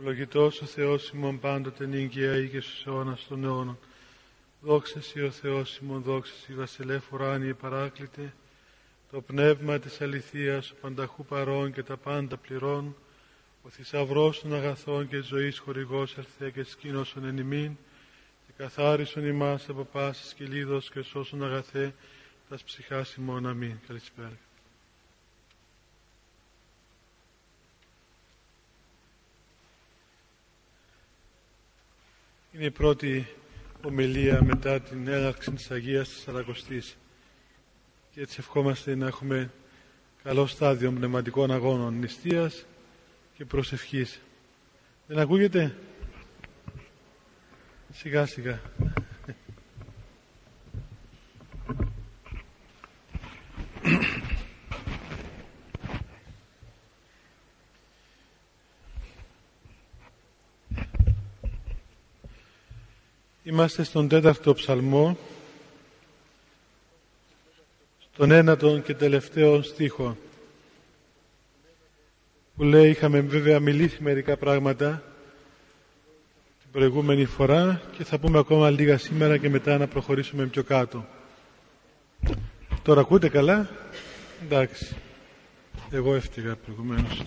Ευλογητός ο Θεός ημών πάντοτε νύγκαια ή και στους αιώνας των αιώνων. Δόξα Σοι ο Θεός ημών, δόξα Σοι βασιλεύ ουράνιε παράκλητε, το πνεύμα της αληθείας, ο πανταχού παρών και τα πάντα πληρών, ο θησαυρός των αγαθών και ζωής χορηγός ερθέ και σκήνωσον εν ημίν, και καθάρισον ημάς από πάσης κυλίδος και σώσον αγαθέ, τας ψυχάς ημών. Αμήν. Καλησπέρα. Είναι η πρώτη ομιλία μετά την έναρξη της Αγίας της Σαρακοστής και έτσι ευχόμαστε να έχουμε καλό στάδιο πνευματικών αγώνων νηστείας και προσευχής. Δεν ακούγεται; Σιγά σιγά. Είμαστε στον τέταρτο ψαλμό, στον ένατο και τελευταίο στίχο, που λέει, είχαμε βέβαια μιλήσει μερικά πράγματα την προηγούμενη φορά και θα πούμε ακόμα λίγα σήμερα και μετά να προχωρήσουμε πιο κάτω. Τώρα ακούτε καλά; Εντάξει. Εγώ έφτυγα προηγουμένως.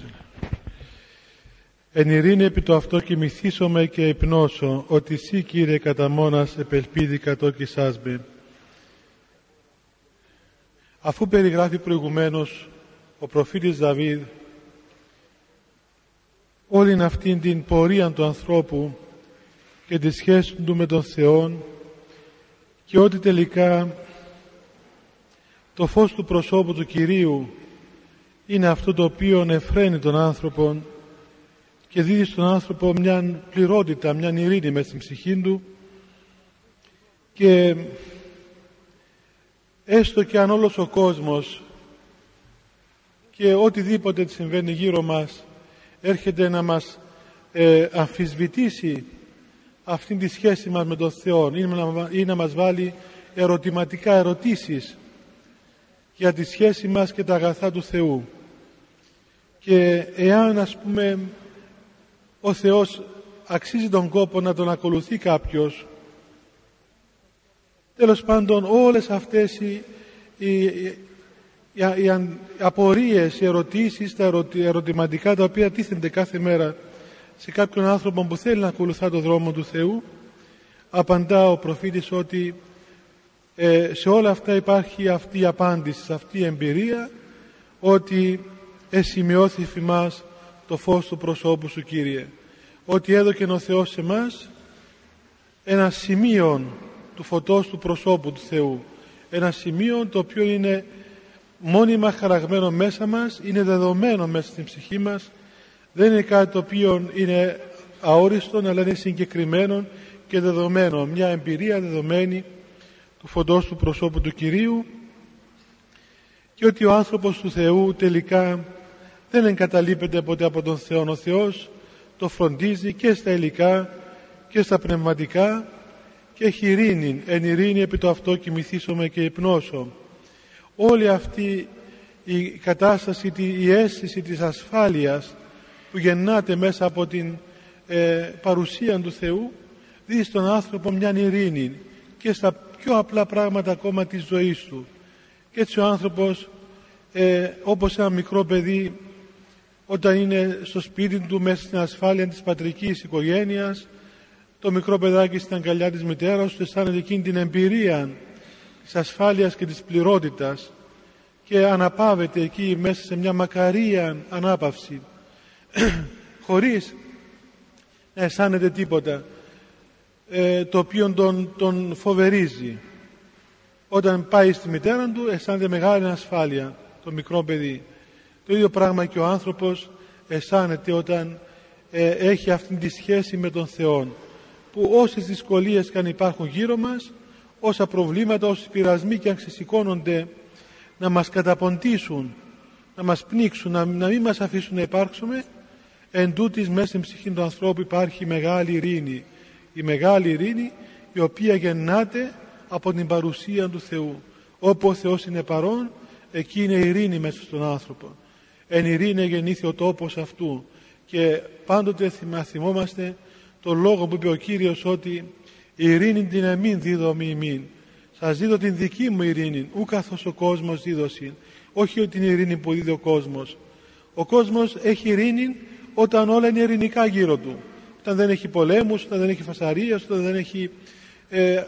Εν ειρήνη επί το αυτό κοιμηθήσομαι και υπνώσω, ότι εσύ Κύριε κατά μόνας επελπίδη κατόκι με. Αφού περιγράφει προηγουμένως ο προφήτης Δαβίδ όλη αυτήν την πορεία του ανθρώπου και τη σχέση του με τον Θεό και ότι τελικά το φως του προσώπου του Κυρίου είναι αυτό το οποίο εφραίνει τον άνθρωπο και δίδει στον άνθρωπο μια πληρότητα, μια ειρήνη μέσα στην ψυχή του και έστω και αν όλος ο κόσμος και οτιδήποτε συμβαίνει γύρω μας έρχεται να μας ε, αμφισβητήσει αυτήν τη σχέση μας με τον Θεό ή να, ή να μας βάλει ερωτηματικά ερωτήσεις για τη σχέση μας και τα αγαθά του Θεού. Και εάν ας πούμε ο Θεός αξίζει τον κόπο να τον ακολουθεί κάποιος. Τέλος πάντων όλες αυτές οι, οι, οι, οι απορίες, οι ερωτήσεις, τα ερωτηματικά τα οποία τίθενται κάθε μέρα σε κάποιον άνθρωπο που θέλει να ακολουθά τον δρόμο του Θεού απαντά ο προφήτης ότι ε, σε όλα αυτά υπάρχει αυτή η απάντηση, αυτή η εμπειρία ότι εσημειώθη φημάς το φως του προσώπου σου Κύριε. Ότι έδωκε ο Θεός σε μας ένα σημείο του φωτός του προσώπου του Θεού. Ένα σημείο το οποίο είναι μόνιμα χαραγμένο μέσα μας είναι δεδομένο μέσα στην ψυχή μας. Δεν είναι κάτι το οποίο είναι αόριστο αλλά είναι συγκεκριμένο και δεδομένο. Μια εμπειρία δεδομένη του φωτός του προσώπου του Κυρίου. Και ότι ο άνθρωπος του Θεού τελικά δεν εγκαταλείπεται ποτέ από τον Θεό. Ο Θεός το φροντίζει και στα υλικά και στα πνευματικά και έχει ειρήνη, εν ειρήνη επί το αυτό κοιμηθήσομαι και υπνώσω. Όλη αυτή η κατάσταση, η αίσθηση της ασφάλειας που γεννάται μέσα από την ε, παρουσία του Θεού δει στον άνθρωπο μια ειρήνη και στα πιο απλά πράγματα ακόμα της ζωής του. Και έτσι ο άνθρωπος ε, όπως ένα μικρό παιδί όταν είναι στο σπίτι του μέσα στην ασφάλεια της πατρικής οικογένειας το μικρό παιδάκι στην αγκαλιά της μητέρας του αισθάνεται εκείνη την εμπειρία της ασφάλειας και της πληρότητας και αναπαύεται εκεί μέσα σε μια μακαρία ανάπαυση χωρίς να αισθάνεται τίποτα ε, το οποίο τον, τον φοβερίζει. Όταν πάει στη μητέρα του αισθάνεται μεγάλη ασφάλεια το μικρό παιδί το ίδιο πράγμα και ο άνθρωπος αισθάνεται όταν ε, έχει αυτή τη σχέση με τον Θεό που όσες δυσκολίες και αν υπάρχουν γύρω μας όσα προβλήματα, όσοι πειρασμοί και αν ξεσηκώνονται να μας καταποντήσουν να μας πνίξουν, να, να μην μας αφήσουν να υπάρξουμε εν τούτης μέσα στην ψυχή του ανθρώπου υπάρχει μεγάλη ειρήνη. Η μεγάλη ειρήνη η οποία γεννάται από την παρουσία του Θεού. Όπου ο Θεός είναι παρόν εκεί είναι ειρήνη μέσα στον άνθρωπο εν ειρήνη γεννήθη ο τόπος αυτού. Και πάντοτε θυμόμαστε τον λόγο που είπε ο Κύριος ότι η ειρήνη την εμήν δίδομη ημίν. Σας δίδω την δική μου ειρήνη ου καθώς ο κόσμος δίδωση όχι την ειρήνη που δίδει ο κόσμος. Ο κόσμος έχει ειρήνη όταν όλα είναι ειρηνικά γύρω του. Όταν δεν έχει πολέμους, όταν δεν έχει φασαρίες όταν δεν έχει ε,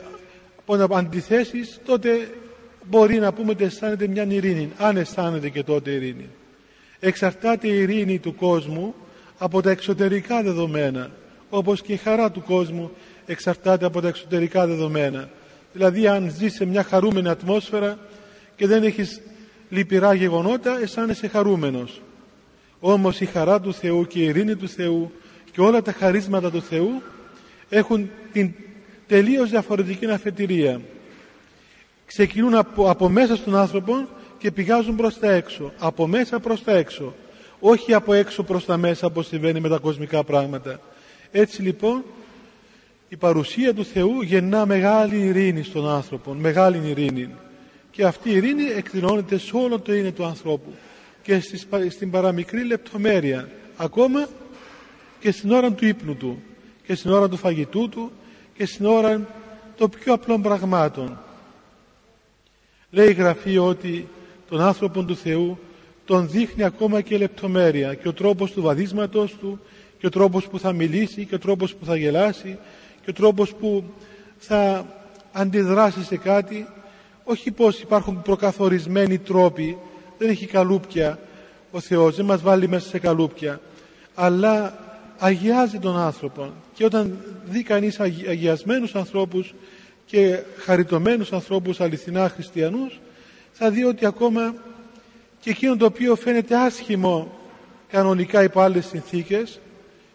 αντιθέσεις τότε μπορεί να πούμε ότι αισθάνεται μια ειρήνη. Αν αισθάνεται και τότε ειρήνη εξαρτάται η ειρήνη του κόσμου από τα εξωτερικά δεδομένα όπως και η χαρά του κόσμου εξαρτάται από τα εξωτερικά δεδομένα. Δηλαδή αν ζεις σε μια χαρούμενη ατμόσφαιρα και δεν έχεις λυπηρά γεγονότα αισθάνεσαι χαρούμενος. Όμως η χαρά του Θεού και η ειρήνη του Θεού και όλα τα χαρίσματα του Θεού έχουν την τελείως διαφορετική αφετηρία. Ξεκινούν από, από μέσα στον άνθρωπο και πηγάζουν προς τα έξω από μέσα προς τα έξω όχι από έξω προς τα μέσα όπως συμβαίνει με τα κοσμικά πράγματα. Έτσι λοιπόν η παρουσία του Θεού γεννά μεγάλη ειρήνη στον άνθρωπο μεγάλη ειρήνη. Και αυτή η ειρήνη εκδηλώνεται σε όλο το είναι του ανθρώπου. Και στην παραμικρή λεπτομέρεια ακόμα και στην ώρα του ύπνου του και στην ώρα του φαγητού του και στην ώρα των πιο απλών πραγμάτων. Λέει η Γραφή ότι τον άνθρωπο του Θεού τον δείχνει ακόμα και λεπτομέρεια. Και ο τρόπος του βαδίσματος του και ο τρόπος που θα μιλήσει και ο τρόπος που θα γελάσει και ο τρόπος που θα αντιδράσει σε κάτι. Όχι πως υπάρχουν προκαθορισμένοι τρόποι δεν έχει καλούπια ο Θεός δεν μας βάλει μέσα σε καλούπια αλλά αγιάζει τον άνθρωπο και όταν δει κανείς αγιασμένους ανθρώπους και χαριτωμένους ανθρώπους αληθινά χριστιανούς θα δει ότι ακόμα και εκείνο το οποίο φαίνεται άσχημο κανονικά υπό άλλες συνθήκες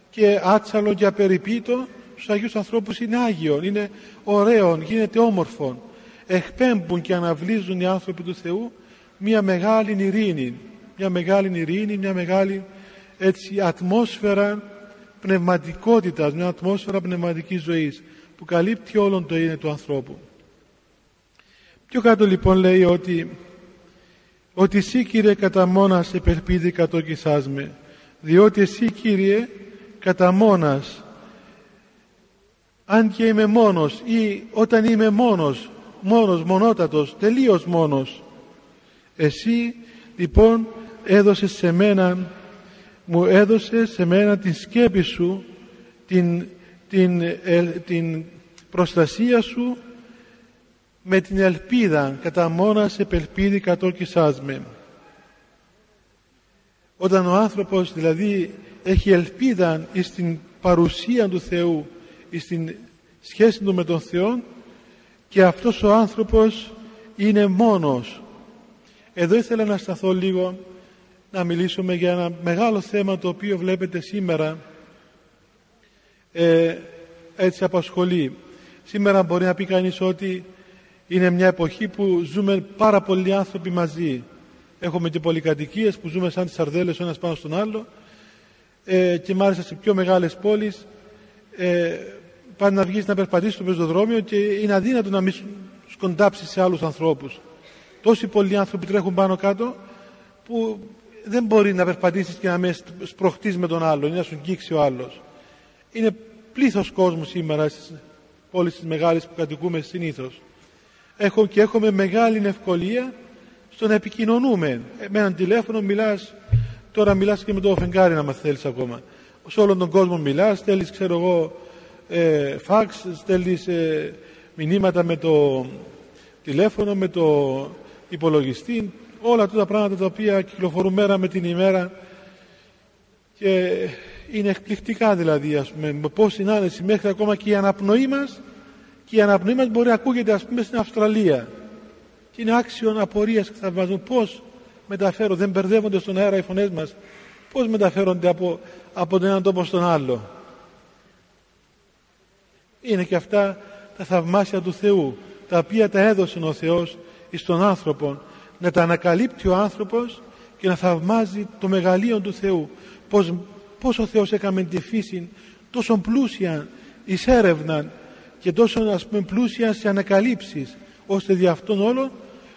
και άτσαλο και απεριπίτο στους Αγίους ανθρώπους είναι Άγιο, είναι ωραίο, γίνεται όμορφο εκπέμπουν και αναβλύζουν οι άνθρωποι του Θεού μια μεγάλη ειρήνη μια μεγάλη ειρήνη, μια μεγάλη έτσι ατμόσφαιρα πνευματικότητας, μια ατμόσφαιρα πνευματικής ζωής που καλύπτει όλον το είναι του ανθρώπου. Πιο κάτω λοιπόν λέει ότι ότι εσύ Κύριε κατά μόνας επελπίδη κατόκισάς με διότι εσύ Κύριε κατά μόνας αν και είμαι μόνος ή όταν είμαι μόνος μόνος, μονότατος, τελείως μόνος εσύ λοιπόν έδωσες σε μένα μου έδωσες σε μένα την σκέπη σου την, την, την προστασία σου με την ελπίδα κατά μόνας επελπίδη κατόκισάς με. Όταν ο άνθρωπος δηλαδή έχει ελπίδα στην παρουσία του Θεού στην σχέση του με τον Θεό και αυτός ο άνθρωπος είναι μόνος. Εδώ ήθελα να σταθώ λίγο να μιλήσουμε για ένα μεγάλο θέμα το οποίο βλέπετε σήμερα. Ε, έτσι απασχολεί. Σήμερα μπορεί να πει κανείς ότι είναι μια εποχή που ζούμε πάρα πολλοί άνθρωποι μαζί. Έχουμε και πολυκατοικίες που ζούμε σαν τις σαρδέλες ο ένας πάνω στον άλλο ε, και μάλιστα σε πιο μεγάλες πόλεις ε, πάνε να βγεις να περπατήσεις στο πεζοδρόμιο και είναι αδύνατο να μην σκοντάψεις σε άλλους ανθρώπους. Τόσοι πολλοί άνθρωποι τρέχουν πάνω κάτω που δεν μπορεί να περπατήσεις και να με σπροχτείς με τον άλλον ή να σου αγγίξει ο άλλος. Είναι πλήθος κόσμου σήμερα στις πόλεις τις μεγάλες που κατοικούμε συνήθως. Έχω και έχουμε μεγάλη ευκολία στο να επικοινωνούμε. Ε, με έναν τηλέφωνο μιλάς, τώρα μιλάς και με το φεγγάρι να μας θέλεις ακόμα. Σε όλον τον κόσμο μιλάς, στέλνεις ξέρω εγώ ε, φάξ, στέλνεις ε, μηνύματα με το τηλέφωνο, με το υπολογιστή, όλα αυτά τα πράγματα τα οποία κυκλοφορούν μέρα με την ημέρα και είναι εκπληκτικά δηλαδή ας πούμε με πώς συνάνεση μέχρι ακόμα και η αναπνοή μας και η αναπνοή μας μπορεί να ακούγεται ας πούμε στην Αυστραλία. Και είναι άξιο απορίας και θαυμασμού πώς μεταφέρω, δεν μπερδεύονται στον αέρα οι φωνές μας πώς μεταφέρονται από, από τον έναν τόπο στον άλλο. Είναι και αυτά τα θαυμάσια του Θεού τα οποία τα έδωσε ο Θεός στον άνθρωπο να τα ανακαλύπτει ο άνθρωπος και να θαυμάζει το μεγαλείο του Θεού. Πως, πως ο Θεός έκαμε τη φύση τόσο πλούσια εις έρευνα και τόσο ας πούμε πλούσια σε ανακαλύψεις ώστε δι' αυτόν όλο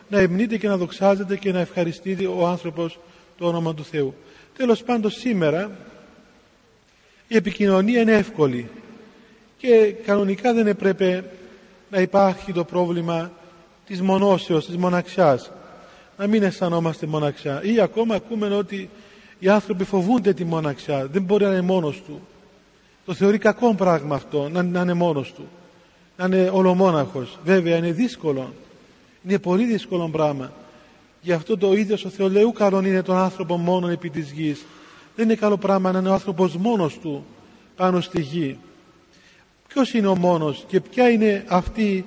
να εμνείται και να δοξάζεται και να ευχαριστεί ο άνθρωπος το όνομα του Θεού. Τέλος πάντων σήμερα η επικοινωνία είναι εύκολη και κανονικά δεν έπρεπε να υπάρχει το πρόβλημα της μονόσεως, της μοναξιάς. Να μην αισθανόμαστε μοναξιά. Ή ακόμα ακούμε ότι οι άνθρωποι φοβούνται τη μοναξιά. Δεν μπορεί να είναι μόνος του. Το θεωρεί κακό πράγμα αυτό να, να είναι μόνος του να είναι ολομόναχος. Βέβαια είναι δύσκολο. Είναι πολύ δύσκολο πράγμα. Γι' αυτό το ίδιο ο Θεός λέει καλό είναι τον άνθρωπο μόνο επί της γης. Δεν είναι καλό πράγμα να είναι ο άνθρωπος μόνος του πάνω στη γη. Ποιος είναι ο μόνος και ποια είναι αυτή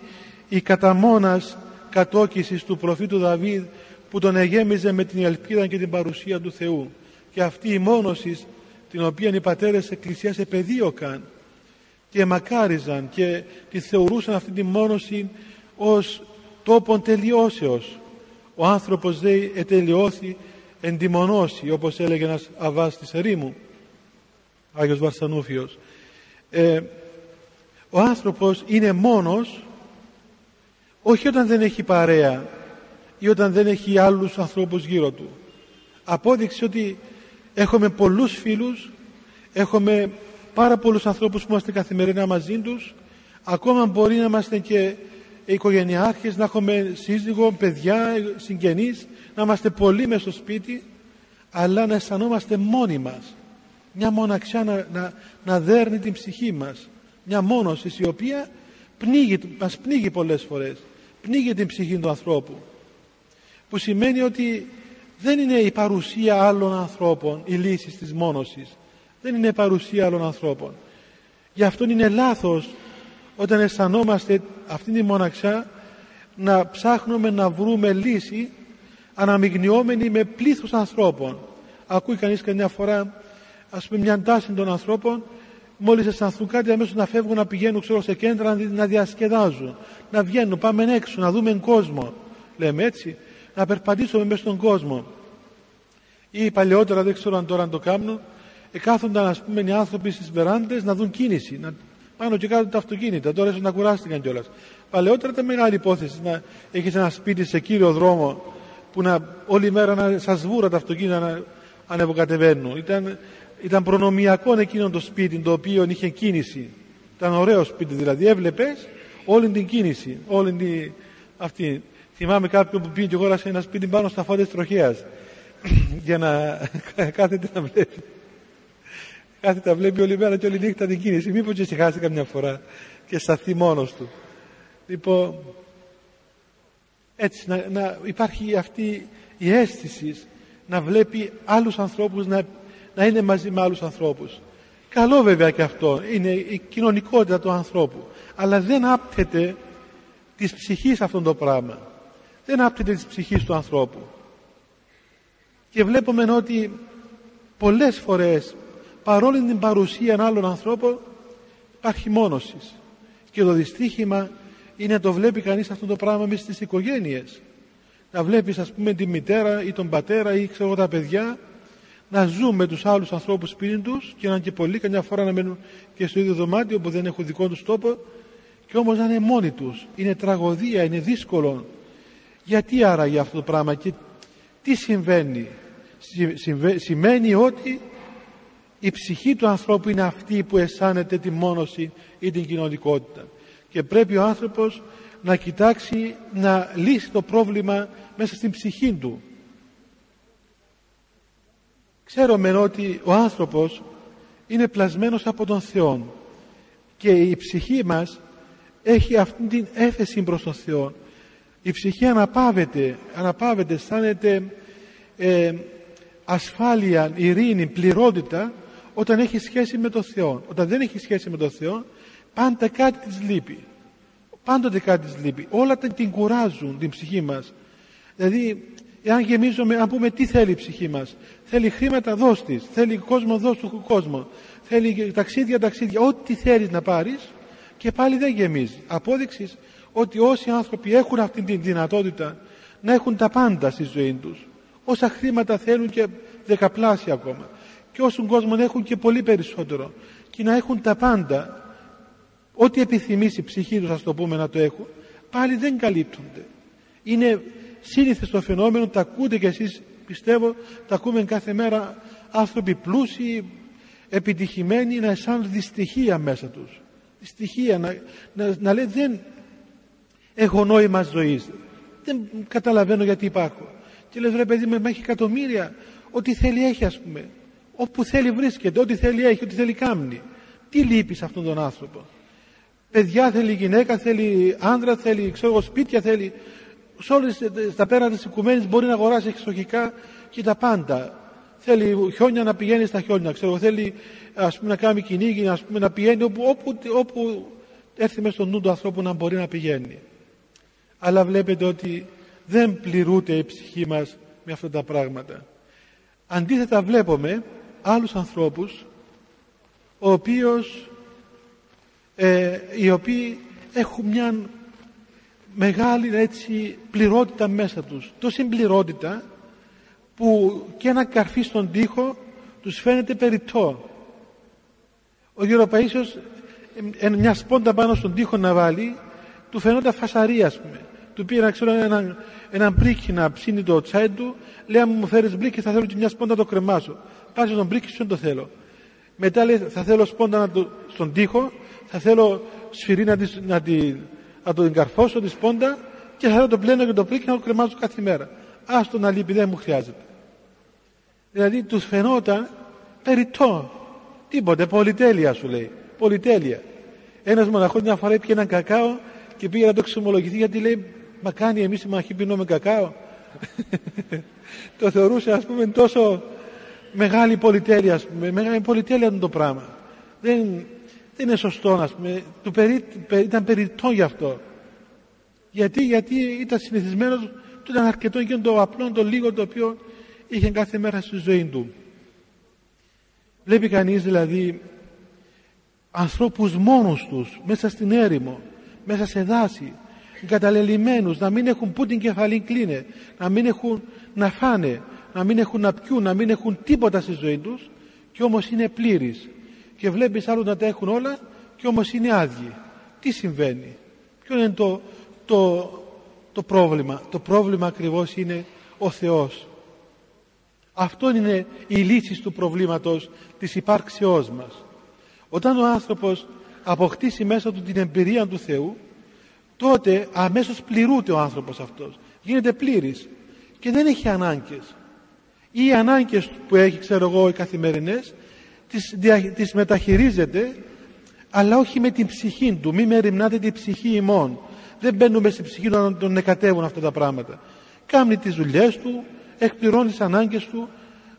η καταμόνας κατόκισης του προφήτου Δαβίδ που τον εγέμιζε με την ελπίδα και την παρουσία του Θεού. Και αυτή η μόνωσης την οποία οι πατέρες της Εκκλησίας επεδίωκαν και μακάριζαν και τη θεωρούσαν αυτή τη μόνωση ως τόπον τελειώσεως. Ο άνθρωπος δεν ετελειώθη εντιμονώσει όπως έλεγε ένας αβάς της ερήμου Άγιος Βαρσανούφιος ε, ο άνθρωπος είναι μόνος όχι όταν δεν έχει παρέα ή όταν δεν έχει άλλους ανθρώπους γύρω του. Απόδειξε ότι έχουμε πολλούς φίλους έχουμε πάρα πολλούς ανθρώπους που είμαστε καθημερινά μαζί τους. Ακόμα μπορεί να είμαστε και οικογενειάρχες να έχουμε σύζυγο, παιδιά, συγγενείς να είμαστε πολλοί μέσα στο σπίτι αλλά να αισθανόμαστε μόνοι μας. Μια μοναξιά να, να, να δέρνει την ψυχή μας. Μια μόνωση η οποία πνίγει, μας πνίγει πολλές φορές. Πνίγει την ψυχή του ανθρώπου. Που σημαίνει ότι δεν είναι η παρουσία άλλων ανθρώπων η λύση της μόνωσης δεν είναι η παρουσία άλλων ανθρώπων. Γι' αυτό είναι λάθος όταν αισθανόμαστε αυτήν τη μοναξιά να ψάχνουμε να βρούμε λύση αναμειγνιόμενοι με πλήθος ανθρώπων. Ακούει κανείς καμιά φορά ας πούμε μια τάση των ανθρώπων μόλις αισθανθούν κάτι αμέσως να φεύγουν να πηγαίνουν ξέρω, σε κέντρα να διασκεδάζουν να βγαίνουν, πάμε έξω, να δούμε κόσμο. Λέμε έτσι να περπατήσουμε μέσα στον κόσμο. Ή παλαιότερα δεν ξέρω αν τώρα το κάνουν ε, κάθονταν ας πούμε οι άνθρωποι στις βεράντες να δουν κίνηση να πάνω και κάτω τα αυτοκίνητα. Τώρα ίσως να κουράστηκαν κιόλας. παλαιότερα ήταν μεγάλη υπόθεση να έχεις ένα σπίτι σε κύριο δρόμο που να όλη μέρα να σας βούρα τα αυτοκίνητα να ανεβοκατεβαίνουν. Ήταν, ήταν προνομιακό εκείνο το σπίτι το οποίο είχε κίνηση. Ήταν ωραίο σπίτι δηλαδή. Έβλεπες όλη την κίνηση όλη την αυτή. Θυμάμαι κάποιον που πήγε και αγόρασε ένα σπίτι πάνω στα φώτα της τροχέας για να κάθεται να βλέπει. Κάθεται να βλέπει όλη μέρα και όλη νύχτα την κίνηση. Μήπως και συγχάσει καμιά φορά και σταθεί μόνος του. Λοιπόν, έτσι να, να υπάρχει αυτή η αίσθηση να βλέπει άλλους ανθρώπους να, να είναι μαζί με άλλους ανθρώπους. Καλό βέβαια και αυτό, είναι η κοινωνικότητα του ανθρώπου. Αλλά δεν άπτεται της ψυχής αυτό το πράγμα δεν άπτεται της ψυχής του ανθρώπου και βλέπουμε ότι πολλές φορές παρόλη την παρουσία άλλων ανθρώπων υπάρχει μόνωσης. Και το δυστύχημα είναι να το βλέπει κανείς αυτό το πράγμα μέσα στις οικογένειες. Να βλέπεις ας πούμε τη μητέρα ή τον πατέρα ή ξέρω τα παιδιά να ζουν με τους άλλους ανθρώπους σπίτι τους και να είναι και πολλοί καμιά φορά να μένουν και στο ίδιο δωμάτιο που δεν έχουν δικό τους τόπο και όμως να είναι μόνοι τους. Είναι τραγωδία, είναι δύσκολο. Γιατί άραγε αυτό το πράγμα και τι συμβαίνει; Σημαίνει ότι η ψυχή του ανθρώπου είναι αυτή που αισθάνεται τη μόνωση ή την κοινωνικότητα. Και πρέπει ο άνθρωπος να κοιτάξει να λύσει το πρόβλημα μέσα στην ψυχή του. Ξέρουμε ότι ο άνθρωπος είναι πλασμένος από τον Θεό και η ψυχή μας έχει αυτή την έφεση προς τον Θεό η ψυχή αναπαύεται, αναπαύεται, αισθάνεται ε, ασφάλεια, ειρήνη, πληρότητα όταν έχει σχέση με τον Θεό. Όταν δεν έχει σχέση με τον Θεό, πάντα κάτι της λείπει. Πάντοτε κάτι της λείπει. Όλα την κουράζουν την ψυχή μας. Δηλαδή, εάν γεμίζουμε, αν πούμε τι θέλει η ψυχή μας. Θέλει χρήματα, δώσ' της. Θέλει κόσμο, δώσ' του κόσμο. Θέλει ταξίδια, ταξίδια. Ό,τι θέλεις να πάρεις και πάλι δεν γεμίζεις. Απόδειξης ότι όσοι άνθρωποι έχουν αυτή τη δυνατότητα να έχουν τα πάντα στη ζωή τους όσα χρήματα θέλουν και δεκαπλάσια ακόμα και όσων κόσμο έχουν και πολύ περισσότερο. Και να έχουν τα πάντα. Ό,τι επιθυμήσει η ψυχή τους ας το πούμε να το έχουν πάλι δεν καλύπτονται. Είναι σύνηθες το φαινόμενο τα ακούτε και εσείς πιστεύω τα ακούμε κάθε μέρα άνθρωποι πλούσιοι επιτυχημένοι να αισθάνονται δυστυχία μέσα τους. Δυστυχία να, να, να λέει δεν έχω νόημα ζωής δεν καταλαβαίνω γιατί υπάρχω. Και λες ρε παιδί με έχει εκατομμύρια. Ό,τι θέλει έχει ας πούμε όπου θέλει βρίσκεται, ό,τι θέλει έχει, ό,τι θέλει κάμνει. Τι λείπει σε αυτόν τον άνθρωπο; Παιδιά θέλει γυναίκα, θέλει άντρα, θέλει ξέρω, σπίτια θέλει. Σε όλες τα πέρα της οικουμένης μπορεί να αγοράσει εξοχικά και τα πάντα. Θέλει χιόνια να πηγαίνει στα χιόνια ξέρω, θέλει ας πούμε, να κάνει κυνήγι ας πούμε, να πηγαίνει όπου, όπου, όπου έρθει μέσα στο νου του ανθρώπου να μπορεί να πηγαίνει. Αλλά βλέπετε ότι δεν πληρούνται η ψυχή μας με αυτά τα πράγματα. Αντίθετα βλέπουμε άλλους ανθρώπους ο οποίος, ε, οι οποίοι έχουν μια μεγάλη έτσι πληρότητα μέσα τους. Τόση πληρότητα που και ένα καρφί στον τοίχο τους φαίνεται περιττό. Ο Γερο-Παΐσιος μια σπόντα πάνω στον τοίχο να βάλει του φαινόταν φασαρία ας πούμε. Του πήρε ξέρω 'γω έναν, έναν μπρίκι να ψήνει το τσάι του λέει αν μου φέρεις μπρίκι θα θέλω και μια σπόντα να το κρεμάσω πάρ' το το μπρίκι σου δεν το θέλω. Μετά λέει θα θέλω σπόντα να το, στον τοίχο θα θέλω σφυρί να, τη, να, τη, να το καρφώσω τη σπόντα και θα θέλω το πλένω και το μπρίκι να το κρεμάσω κάθε μέρα. Άστο να λείπει δεν μου χρειάζεται. Δηλαδή του φαινόταν περιττό. Τίποτε πολυτέλεια σου λέει πολυτέλεια. Ένας μοναχός μια φορά έπιε έναν κακάο και πήγε να το εξομολογηθεί γιατί λέει μα κάνει εμείς οι μαχοί πίνουμε κακάο το θεωρούσε ας πούμε τόσο μεγάλη πολυτέλεια ας πούμε μεγάλη πολυτέλεια το πράγμα. Δεν, δεν είναι σωστό ας πούμε του περί, ήταν περιττό γι' αυτό. Γιατί, γιατί ήταν συνηθισμένος του ήταν αρκετό και το απλό το λίγο το οποίο είχε κάθε μέρα στη ζωή του. Βλέπει κανείς δηλαδή ανθρώπους μόνους τους μέσα στην έρημο μέσα σε δάση εγκαταλελειμμένους να μην έχουν που την κεφαλή κλείνε να μην έχουν να φάνε να μην έχουν να πιούν να μην έχουν τίποτα στη ζωή τους και όμως είναι πλήρης. Και βλέπεις άλλους να τα έχουν όλα και όμως είναι άδειοι. Τι συμβαίνει; Ποιο είναι το, το, το πρόβλημα; Το πρόβλημα ακριβώς είναι ο Θεός. Αυτό είναι η λύση του προβλήματος της υπάρξεώς μας. Όταν ο άνθρωπος αποκτήσει μέσα του την εμπειρία του Θεού τότε αμέσως πληρούται ο άνθρωπος αυτός. Γίνεται πλήρης και δεν έχει ανάγκες ή οι ανάγκες που έχει ξέρω εγώ οι καθημερινές τις, τις μεταχειρίζεται αλλά όχι με την ψυχή του. Μη με ρημνάτε την ψυχή ημών. Δεν μπαίνουμε στην ψυχή του να τον νεκατεύουν αυτά τα πράγματα. Κάνει τις δουλειές του εκπληρώνει τις ανάγκες του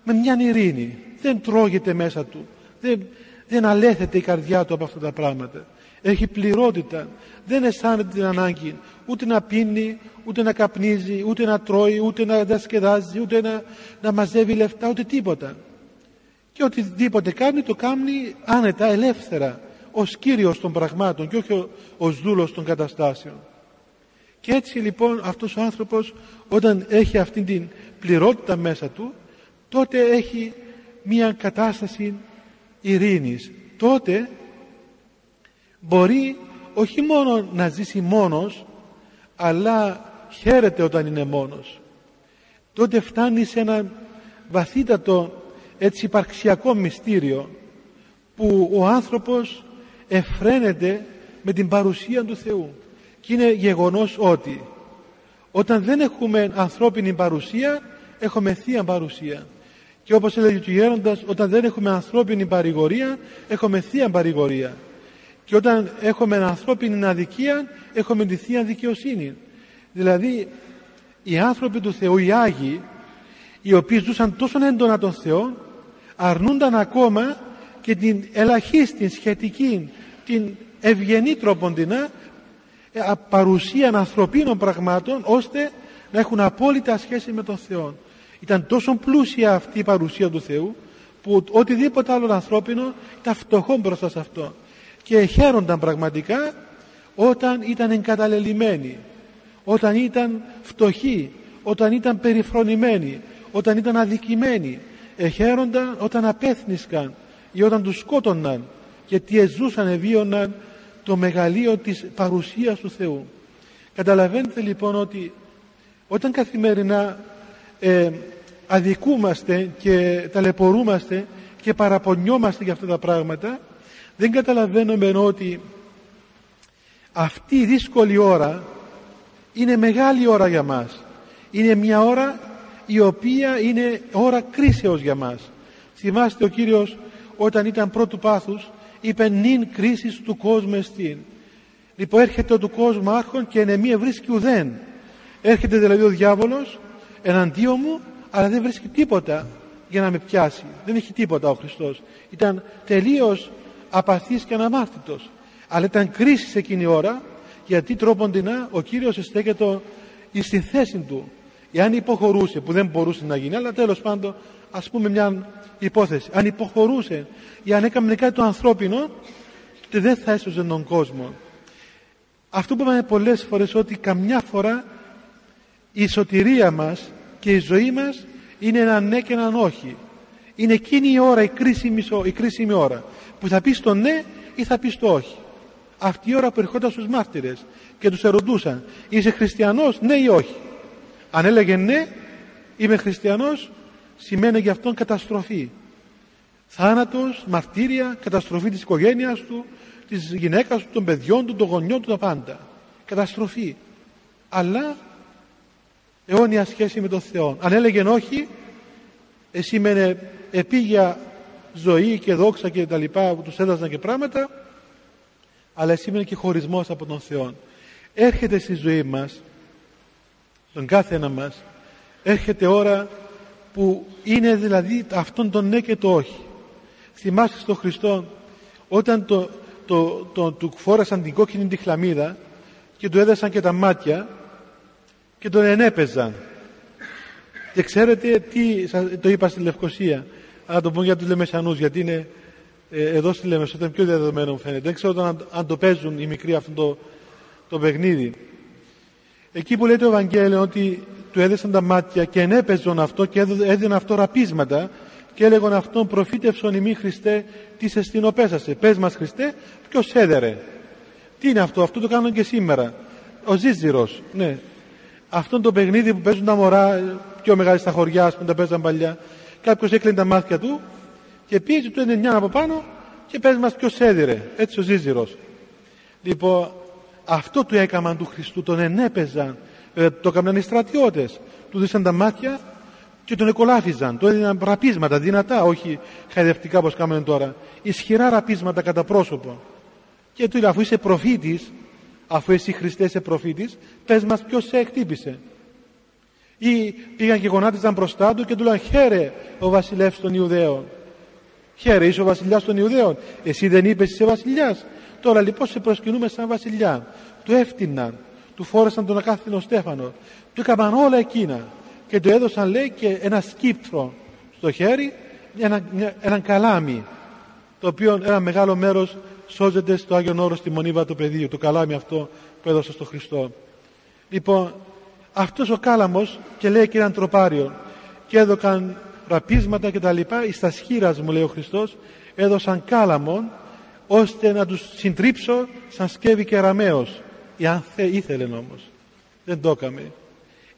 με μια ειρήνη. Δεν τρώγεται μέσα του. Δεν, δεν αλέθεται η καρδιά του από αυτά τα πράγματα έχει πληρότητα. Δεν αισθάνεται την ανάγκη ούτε να πίνει ούτε να καπνίζει ούτε να τρώει ούτε να διασκεδάζει ούτε να, να μαζεύει λεφτά ούτε τίποτα. Και οτιδήποτε κάνει το κάνει άνετα ελεύθερα ως κύριος των πραγμάτων και όχι ως δούλος των καταστάσεων. Και έτσι λοιπόν αυτός ο άνθρωπος όταν έχει αυτή την πληρότητα μέσα του τότε έχει μια κατάσταση ειρήνης. Τότε μπορεί όχι μόνο να ζήσει μόνος αλλά χαίρεται όταν είναι μόνος. Τότε φτάνει σε ένα βαθύτατο έτσι υπαρξιακό μυστήριο που ο άνθρωπος εφραίνεται με την παρουσία του Θεού. Και είναι γεγονός ότι όταν δεν έχουμε ανθρώπινη παρουσία έχουμε θεία παρουσία. Και όπως έλεγε ο Γέροντας όταν δεν έχουμε ανθρώπινη παρηγορία έχουμε θεία παρηγορία και όταν έχουμε ανθρώπινη αδικία έχουμε τη θεία δικαιοσύνη. Δηλαδή οι άνθρωποι του Θεού οι Άγιοι οι οποίοι ζούσαν τόσο έντονα τον Θεό αρνούνταν ακόμα και την ελαχίστη σχετική την ευγενή τροποντινά ε, παρουσία ανθρωπίνων πραγμάτων ώστε να έχουν απόλυτα σχέση με τον Θεό. Ήταν τόσο πλούσια αυτή η παρουσία του Θεού που οτιδήποτε άλλο ανθρώπινο ήταν φτωχό μπροστά σε αυτό και χαίρονταν πραγματικά όταν ήταν εγκαταλελειμμένοι όταν ήταν φτωχοί όταν ήταν περιφρονημένοι όταν ήταν αδικημένοι εχαίρονταν όταν απέθνησκαν ή όταν τους σκότωναν γιατί εζούσαν, εβίωναν το μεγαλείο της παρουσίας του Θεού. Καταλαβαίνετε λοιπόν ότι όταν καθημερινά ε, αδικούμαστε και ταλαιπωρούμαστε και παραπονιόμαστε για αυτά τα πράγματα δεν καταλαβαίνουμε ότι αυτή η δύσκολη ώρα είναι μεγάλη ώρα για μας. Είναι μια ώρα η οποία είναι ώρα κρίσεως για μας. Θυμάστε ο Κύριος όταν ήταν πρώτου πάθους είπε νυν κρίσης του κόσμου εστίν λοιπόν έρχεται του κόσμου άρχον και ενεμία βρίσκει ουδέν. Έρχεται δηλαδή ο διάβολος εναντίον μου αλλά δεν βρίσκει τίποτα για να με πιάσει. Δεν έχει τίποτα ο Χριστός. Ήταν τελείως απαθής και αναμάρτητος. Αλλά ήταν κρίση σε εκείνη η ώρα γιατί τρόποντινα ο Κύριος στέκεται στη θέση του. Εάν υποχωρούσε που δεν μπορούσε να γίνει αλλά τέλος πάντων ας πούμε μια υπόθεση. Αν υποχωρούσε ή αν έκαμε κάτι το ανθρώπινο τότε δεν θα έσωζε τον κόσμο. Αυτό που είπαμε πολλές φορές ότι καμιά φορά η σωτηρία μας και η ζωή μας είναι ένα ναι και ένα όχι είναι εκείνη η ώρα η κρίσιμη, η κρίσιμη ώρα που θα πεις το ναι ή θα πεις το όχι. Αυτή η ώρα που ερχόταν στους μάρτυρες και τους ερωτούσαν είσαι χριστιανός ναι ή όχι; Αν έλεγε ναι είμαι χριστιανός σημαίνει για αυτόν καταστροφή. Θάνατος, μαρτύρια, καταστροφή της οικογένειας του της γυναίκας του, των παιδιών του, των γονιών του, τα πάντα. Καταστροφή. Αλλά αιώνια σχέση με τον Θεό. Αν έλεγε όχι σήμαινε επίγεια ζωή και δόξα και τα λοιπά που τους έδωσαν και πράγματα αλλά σήμαινε και χωρισμός από τον Θεό έρχεται στη ζωή μας τον κάθε ένα μας έρχεται ώρα που είναι δηλαδή αυτόν τον ναι και το όχι. Θυμάστε στον Χριστό όταν το, το, το, του φόρασαν την κόκκινη τη χλαμίδα και του έδωσαν και τα μάτια και τον ενέπαιζαν και ξέρετε τι το είπα στη Λευκοσία. Αλλά το πω για τους Λεμεσανούς γιατί είναι ε, εδώ στη Λεμεσό ήταν πιο διαδεδομένο μου φαίνεται. Δεν ξέρω αν, αν το παίζουν οι μικροί αυτό το, το παιχνίδι. Εκεί που λέει το Ευαγγέλιο ότι του έδεσαν τα μάτια και ενέπαιζαν αυτό και έδιναν αυτό ραπίσματα και έλεγαν αυτόν προφήτευσον ημί Χριστέ τις εστινοπέσασε πες μας Χριστέ ποιος έδερε τι είναι αυτό αυτό το κάνουν και σήμερα. Ο Ζίζυρος ναι αυτόν το παιχνίδι που παίζουν τα μωρά πιο μεγάλη στα χωριά που τα παίζαν παλιά. Κάποιος έκλεινε τα μάτια του και πήγε του είναι από πάνω και πες μας ποιος έδερε έτσι ο Ζίζυρος λοιπόν αυτό του έκαναν του Χριστού τον ενέπαιζαν. Ε, το έκαναν οι στρατιώτες. Του δίσαν τα μάτια και τον εκολάφιζαν. Του έδιναν ραπίσματα δυνατά όχι χαϊδευτικά όπως κάνουμε τώρα. Ισχυρά ραπίσματα κατά πρόσωπο. Και του λέει αφού είσαι προφήτης αφού εσύ Χριστέ είσαι προφήτης πες μας ποιος σε εκτύπησε. Ή πήγαν και γονάτιζαν μπροστά του και του λένε χαίρε ο βασιλεύς των Ιουδαίων χαίρε είσαι ο βασιλιάς των Ιουδαίων εσύ δεν είπες είσαι βασιλιάς τώρα λοιπόν σε προσκυνούμε σαν βασιλιά του έφτυναν του φόρεσαν τον ακάθινο Στέφανο του έκαναν όλα εκείνα και του έδωσαν λέει και ένα σκύπτρο στο χέρι ένα, έναν καλάμι το οποίο ένα μεγάλο μέρος σώζεται στο Άγιον Όρος στη Μονίβα του. Παιδίου το καλάμι αυτό που έδωσε στο Χριστό. Λοιπόν αυτός ο κάλαμος και λέει και έναν τροπάριο. Και έδωκαν ραπίσματα και τα λοιπά εις τα σχήρας μου λέει ο Χριστός έδωσαν κάλαμον ώστε να τους συντρίψω σαν σκεύη και αραμαίος. Εάν ήθελε όμως. Δεν το έκαμε.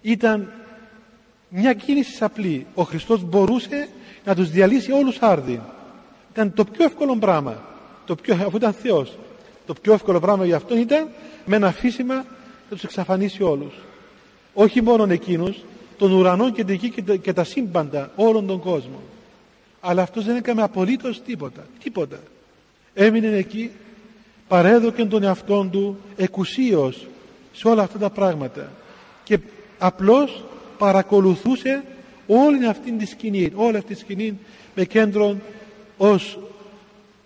Ήταν μια κίνηση απλή. Ο Χριστός μπορούσε να τους διαλύσει όλους άρδι ήταν το πιο εύκολο πράγμα το πιο, αφού ήταν Θεός το πιο εύκολο πράγμα για αυτόν ήταν με ένα αφήσιμα να τους εξαφανίσει όλους. Όχι μόνο εκείνους των ουρανών και την γη και τα σύμπαντα όλων των κόσμων. Αλλά αυτός δεν έκαμε απολύτως τίποτα τίποτα. Έμεινε εκεί παρέδοκε τον εαυτόν του εκουσίως σε όλα αυτά τα πράγματα και απλώς παρακολουθούσε όλη αυτή τη σκηνή όλη αυτή τη σκηνή με κέντρο ως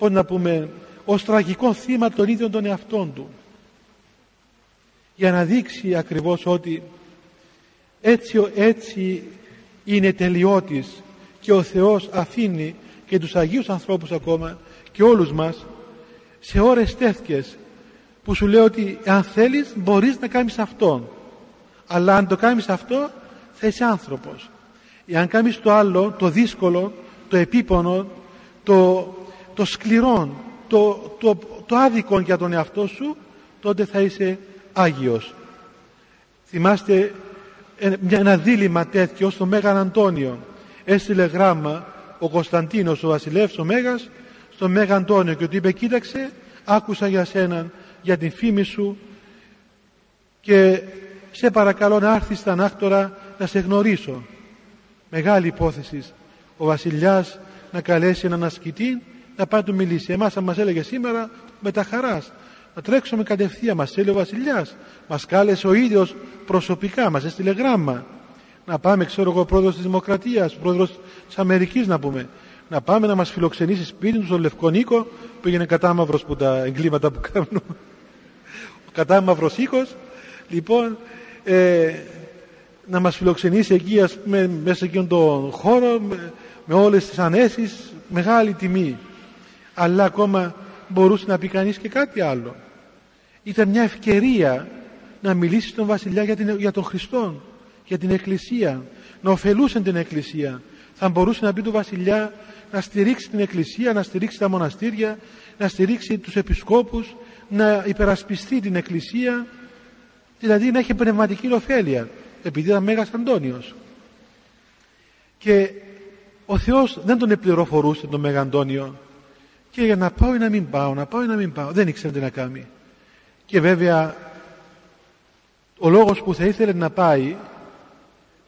πώς να πούμε ως τραγικό θύμα των ίδιων των εαυτών του. Για να δείξει ακριβώς ότι έτσι, έτσι είναι τελειώτης και ο Θεός αφήνει και τους Αγίους ανθρώπους ακόμα και όλους μας σε ώρες τέτοιες που σου λέει ότι αν θέλεις μπορείς να κάνεις αυτό αλλά αν το κάνεις αυτό θα είσαι άνθρωπος. Εάν κάνεις το άλλο, το δύσκολο το επίπονο το, το σκληρό το, το, το άδικο για τον εαυτό σου τότε θα είσαι Άγιος. Θυμάστε ένα δίλημα τέτοιο στο Μέγαν Αντώνιο. Έστειλε γράμμα ο Κωνσταντίνος ο βασιλεύς ο Μέγας στον Μέγα Αντώνιο και του είπε κοίταξε άκουσα για σένα για την φήμη σου και σε παρακαλώ να έρθεις στα ανάκτορα να σε γνωρίσω μεγάλη υπόθεση. Ο βασιλιάς να καλέσει έναν ασκητή να πάει του μιλήσει. Εμάς αν μας έλεγε σήμερα με τα χαράς να τρέξουμε κατευθείαν μας έλεγε ο βασιλιάς. Μας κάλεσε ο ίδιος προσωπικά μας έστειλε γράμμα. Να πάμε ξέρω εγώ πρόεδρος της Δημοκρατίας πρόεδρος της Αμερικής να πούμε. Να πάμε να μας φιλοξενήσει σπίτι του στον Λευκονίκο που έγινε κατάμαυρος που τα εγκλήματα που κάνουν ο κατάμαυρος οίκος λοιπόν ε, να μας φιλοξενήσει εκεί ας πούμε, μέσα εκείνον τον χώρο με, με όλες τις ανέσεις μεγάλη τιμή αλλά ακόμα μπορούσε να πει κανείς και κάτι άλλο. Ήταν μια ευκαιρία να μιλήσει στον βασιλιά για, την, για τον Χριστό για την Εκκλησία να ωφελούσε την Εκκλησία. Θα μπορούσε να πει του βασιλιά να στηρίξει την Εκκλησία να στηρίξει τα μοναστήρια να στηρίξει τους επισκόπους να υπερασπιστεί την Εκκλησία δηλαδή να έχει πνευματική ωφέλεια επειδή ήταν Μέγας Αντώνιος. Και ο Θεός δεν τον επληροφορούσε τον Μέγα Αντώνιο και για να πάω ή να μην πάω να πάω ή να μην πάω δεν ήξερε τι να κάνει και βέβαια ο λόγος που θα ήθελε να πάει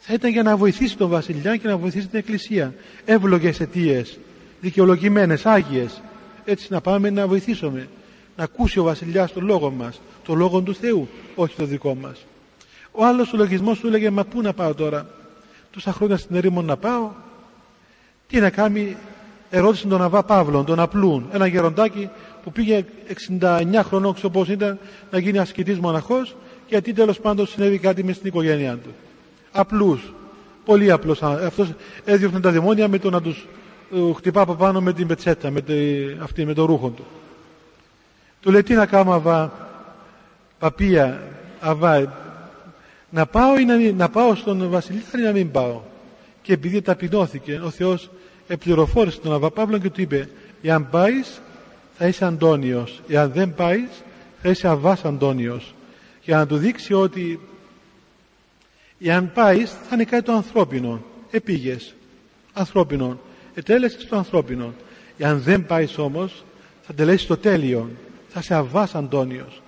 θα ήταν για να βοηθήσει τον βασιλιά και να βοηθήσει την εκκλησία. Εύλογες αιτίες, δικαιολογημένες, άγιες. Έτσι να πάμε να βοηθήσουμε. Να ακούσει ο βασιλιάς τον λόγο μας το λόγο του Θεού όχι το δικό μας. Ο άλλος ο λογισμός του έλεγε μα πού να πάω τώρα; Τόσα χρόνια στην ερήμο να πάω; Τι να κάνει ερώτησε τον Αβά Παύλον τον απλούν ένα γεροντάκι που πήγε 69 χρονών ξέρω πώς ήταν να γίνει ασκητής μοναχός γιατί τέλος πάντων συνέβη κάτι μες στην οικογένειά του. Απλούς. Πολύ απλός. Αυτός έδιωχνε τα δαιμόνια με το να τους ε, χτυπά από πάνω με την πετσέτα με, τη, αυτή, με το ρούχο του. Του λέει τι να κάνω Αβά παπία Αβά να πάω ή να, να πάω στον βασιλιά ή να μην πάω; Και επειδή ταπεινώθηκε ο Θεός επληροφόρησε τον Αβά Παύλο και του είπε εάν πάεις θα είσαι Αντώνιος. Εάν δεν πάεις θα είσαι Αβάς Αντώνιος για να του δείξει ότι εάν πάεις θα είναι κάτι το ανθρώπινο. Επήγες. Ανθρώπινο ετέλεσες το ανθρώπινο εάν δεν πάεις όμως θα τελέσεις το τέλειο θα είσαι Αβάς Αντώνιος.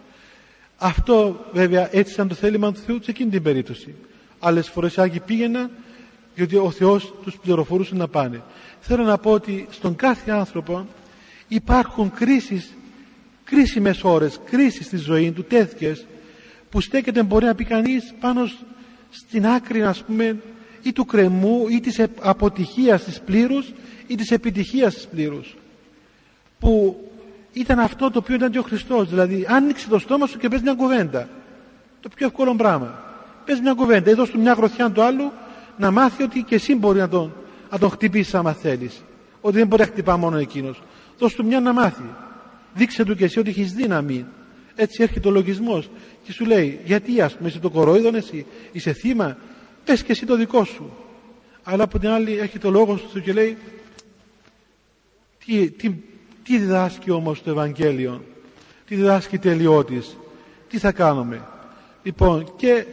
Αυτό βέβαια έτσι ήταν το θέλημα του Θεού σε εκείνη την περίπτωση. Άλλες φορές Άγιοι πήγαιναν γιατί ο Θεός τους πληροφορούσε να πάνε. Θέλω να πω ότι στον κάθε άνθρωπο υπάρχουν κρίσεις κρίσιμες ώρες κρίσεις στη ζωή του τέτοιες που στέκεται μπορεί να πει κανείς πάνω στην άκρη ας πούμε ή του κρεμού ή της αποτυχίας της πλήρους ή της επιτυχίας της πλήρους. Που ήταν αυτό το οποίο ήταν και ο Χριστός. Δηλαδή άνοιξε το στόμα σου και πες μια κουβέντα. Το πιο εύκολο πράγμα. Πες μια κουβέντα. Έδωσε του μια γροθιά του άλλου να μάθει ότι και εσύ μπορεί να τον, να τον χτυπήσεις άμα θέλεις. ότι δεν μπορεί να χτυπά μόνο εκείνος. Δώσε του μια να μάθει. Δείξε του και εσύ ότι έχεις δύναμη. Έτσι έρχεται ο λογισμός και σου λέει γιατί ας πούμε είσαι το κορόιδον εσύ είσαι θύμα πες και εσύ το δικό σου αλλά από την άλλη έχει το λόγος σου και λέει τι, τι, τι διδάσκει όμως το Ευαγγέλιο τι διδάσκει τελειώτης τι θα κάνουμε λοιπόν και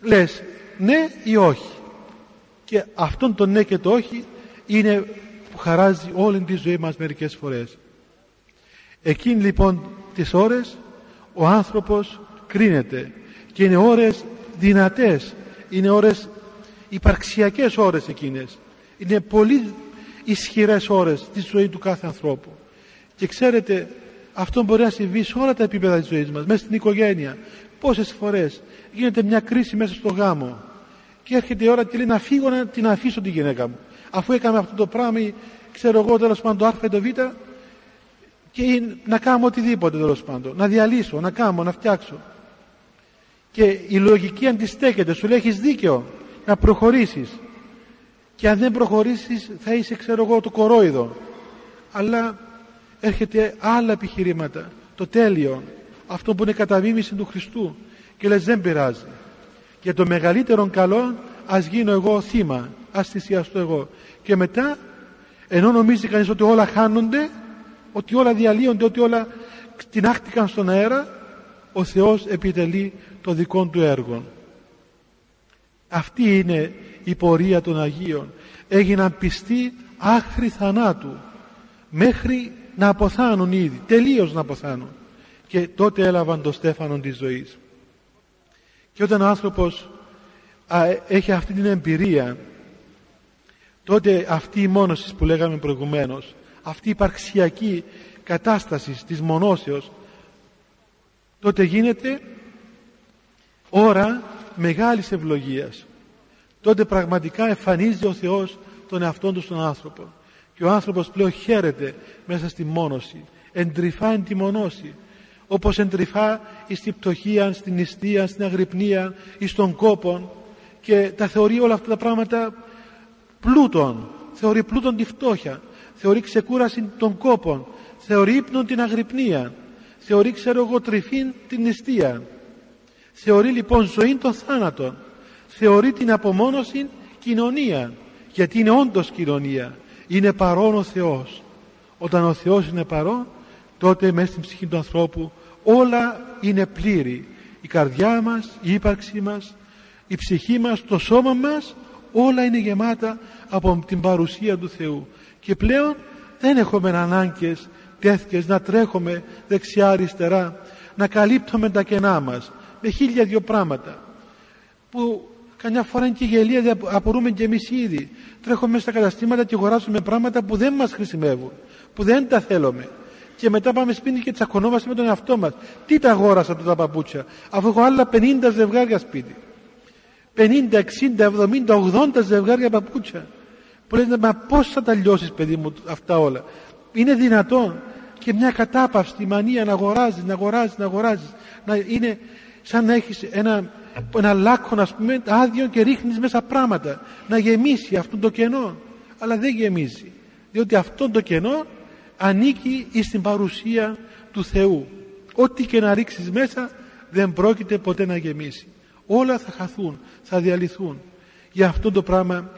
λες ναι ή όχι και αυτόν το ναι και το όχι είναι που χαράζει όλη τη ζωή μας μερικές φορές. Εκείνη λοιπόν τις ώρες ο άνθρωπος κρίνεται και είναι ώρες δυνατές είναι ώρες υπαρξιακές ώρες εκείνες. Είναι πολύ ισχυρές ώρες στη ζωή του κάθε ανθρώπου. Και ξέρετε αυτό μπορεί να συμβεί σε όλα τα επίπεδα της ζωής μας μέσα στην οικογένεια. Πόσες φορές γίνεται μια κρίση μέσα στο γάμο και έρχεται η ώρα και λέει να φύγω να την αφήσω τη γυναίκα μου αφού έκαμε αυτό το πράγμα ξέρω εγώ τέλος πάντων το α ή το β και να κάνω οτιδήποτε τέλος πάντων. Να διαλύσω, να κάνω, να φτιάξω. Και η λογική αντιστέκεται, σου λέει: Έχεις δίκαιο να προχωρήσεις. Και αν δεν προχωρήσεις, θα είσαι, ξέρω εγώ, το κορόιδο. Αλλά έρχεται άλλα επιχειρήματα. Το τέλειο. Αυτό που είναι καταβίμηση του Χριστού. Και λες δεν πειράζει. Για το μεγαλύτερο καλό ας γίνω εγώ θύμα. Ας θυσιαστώ εγώ. Και μετά ενώ νομίζει κανείς ότι όλα χάνονται ότι όλα διαλύονται, ότι όλα κτηνάχτηκαν στον αέρα, ο Θεός επιτελεί το δικό του έργο. Αυτή είναι η πορεία των Αγίων. Έγιναν πιστοί άχρη θανάτου μέχρι να αποθάνουν ήδη τελείως να αποθάνουν και τότε έλαβαν το στέφανο της ζωής και όταν ο άνθρωπος έχει αυτή την εμπειρία τότε αυτή η μόνωσης που λέγαμε προηγουμένως αυτή η υπαρξιακή κατάσταση της μονόσεως τότε γίνεται ώρα μεγάλης ευλογίας. Τότε πραγματικά εμφανίζει ο Θεός τον εαυτόν του στον άνθρωπο. Και ο άνθρωπος πλέον χαίρεται μέσα στη μόνωση εντρυφά εν τη μονόση όπως εντρυφά στην πτωχία, στην νηστεία, στην αγρυπνία ή στον κόπο και τα θεωρεί όλα αυτά τα πράγματα πλούτον θεωρεί πλούτον τη φτώχεια. Θεωρεί ξεκούραση των κόπων. Θεωρεί ύπνον την αγρυπνία θεωρεί ξέρω εγώ τρυφήν την νηστεία θεωρεί λοιπόν ζωή των θάνατων θεωρεί την απομόνωση κοινωνία γιατί είναι όντως κοινωνία. Είναι παρόν ο Θεός. Όταν ο Θεός είναι παρόν τότε μέσα στην ψυχή του ανθρώπου όλα είναι πλήρη. Η καρδιά μας, η ύπαρξή μας η ψυχή μας, το σώμα μας όλα είναι γεμάτα από την παρουσία του Θεού. Και πλέον δεν έχουμε ανάγκες τέτοιες να τρέχουμε δεξιά αριστερά να καλύπτουμε τα κενά μας με χίλια δυο πράγματα που καμιά φορά είναι και γελία απορούμε και εμείς ήδη. Τρέχουμε στα καταστήματα και αγοράζουμε πράγματα που δεν μας χρησιμεύουν που δεν τα θέλουμε και μετά πάμε σπίτι και τσακωνόμαστε με τον εαυτό μας. Τι τα αγόρασα αυτά τα παπούτσια αφού έχω άλλα 50 ζευγάρια σπίτι. 50, 60, 70, 80 ζευγάρια παπούτσια. Που λένε μα πώς θα τα λιώσεις παιδί μου αυτά όλα είναι δυνατόν και μια κατάπαυστη μανία να αγοράζεις, να αγοράζεις, να αγοράζεις. Να είναι σαν να έχεις ένα, ένα λάκκο ας πούμε άδειο και ρίχνεις μέσα πράγματα να γεμίσει αυτό το κενό. Αλλά δεν γεμίζει διότι αυτό το κενό ανήκει στην παρουσία του Θεού. Ό,τι και να ρίξεις μέσα δεν πρόκειται ποτέ να γεμίσει. Όλα θα χαθούν, θα διαλυθούν. Για αυτό το πράγμα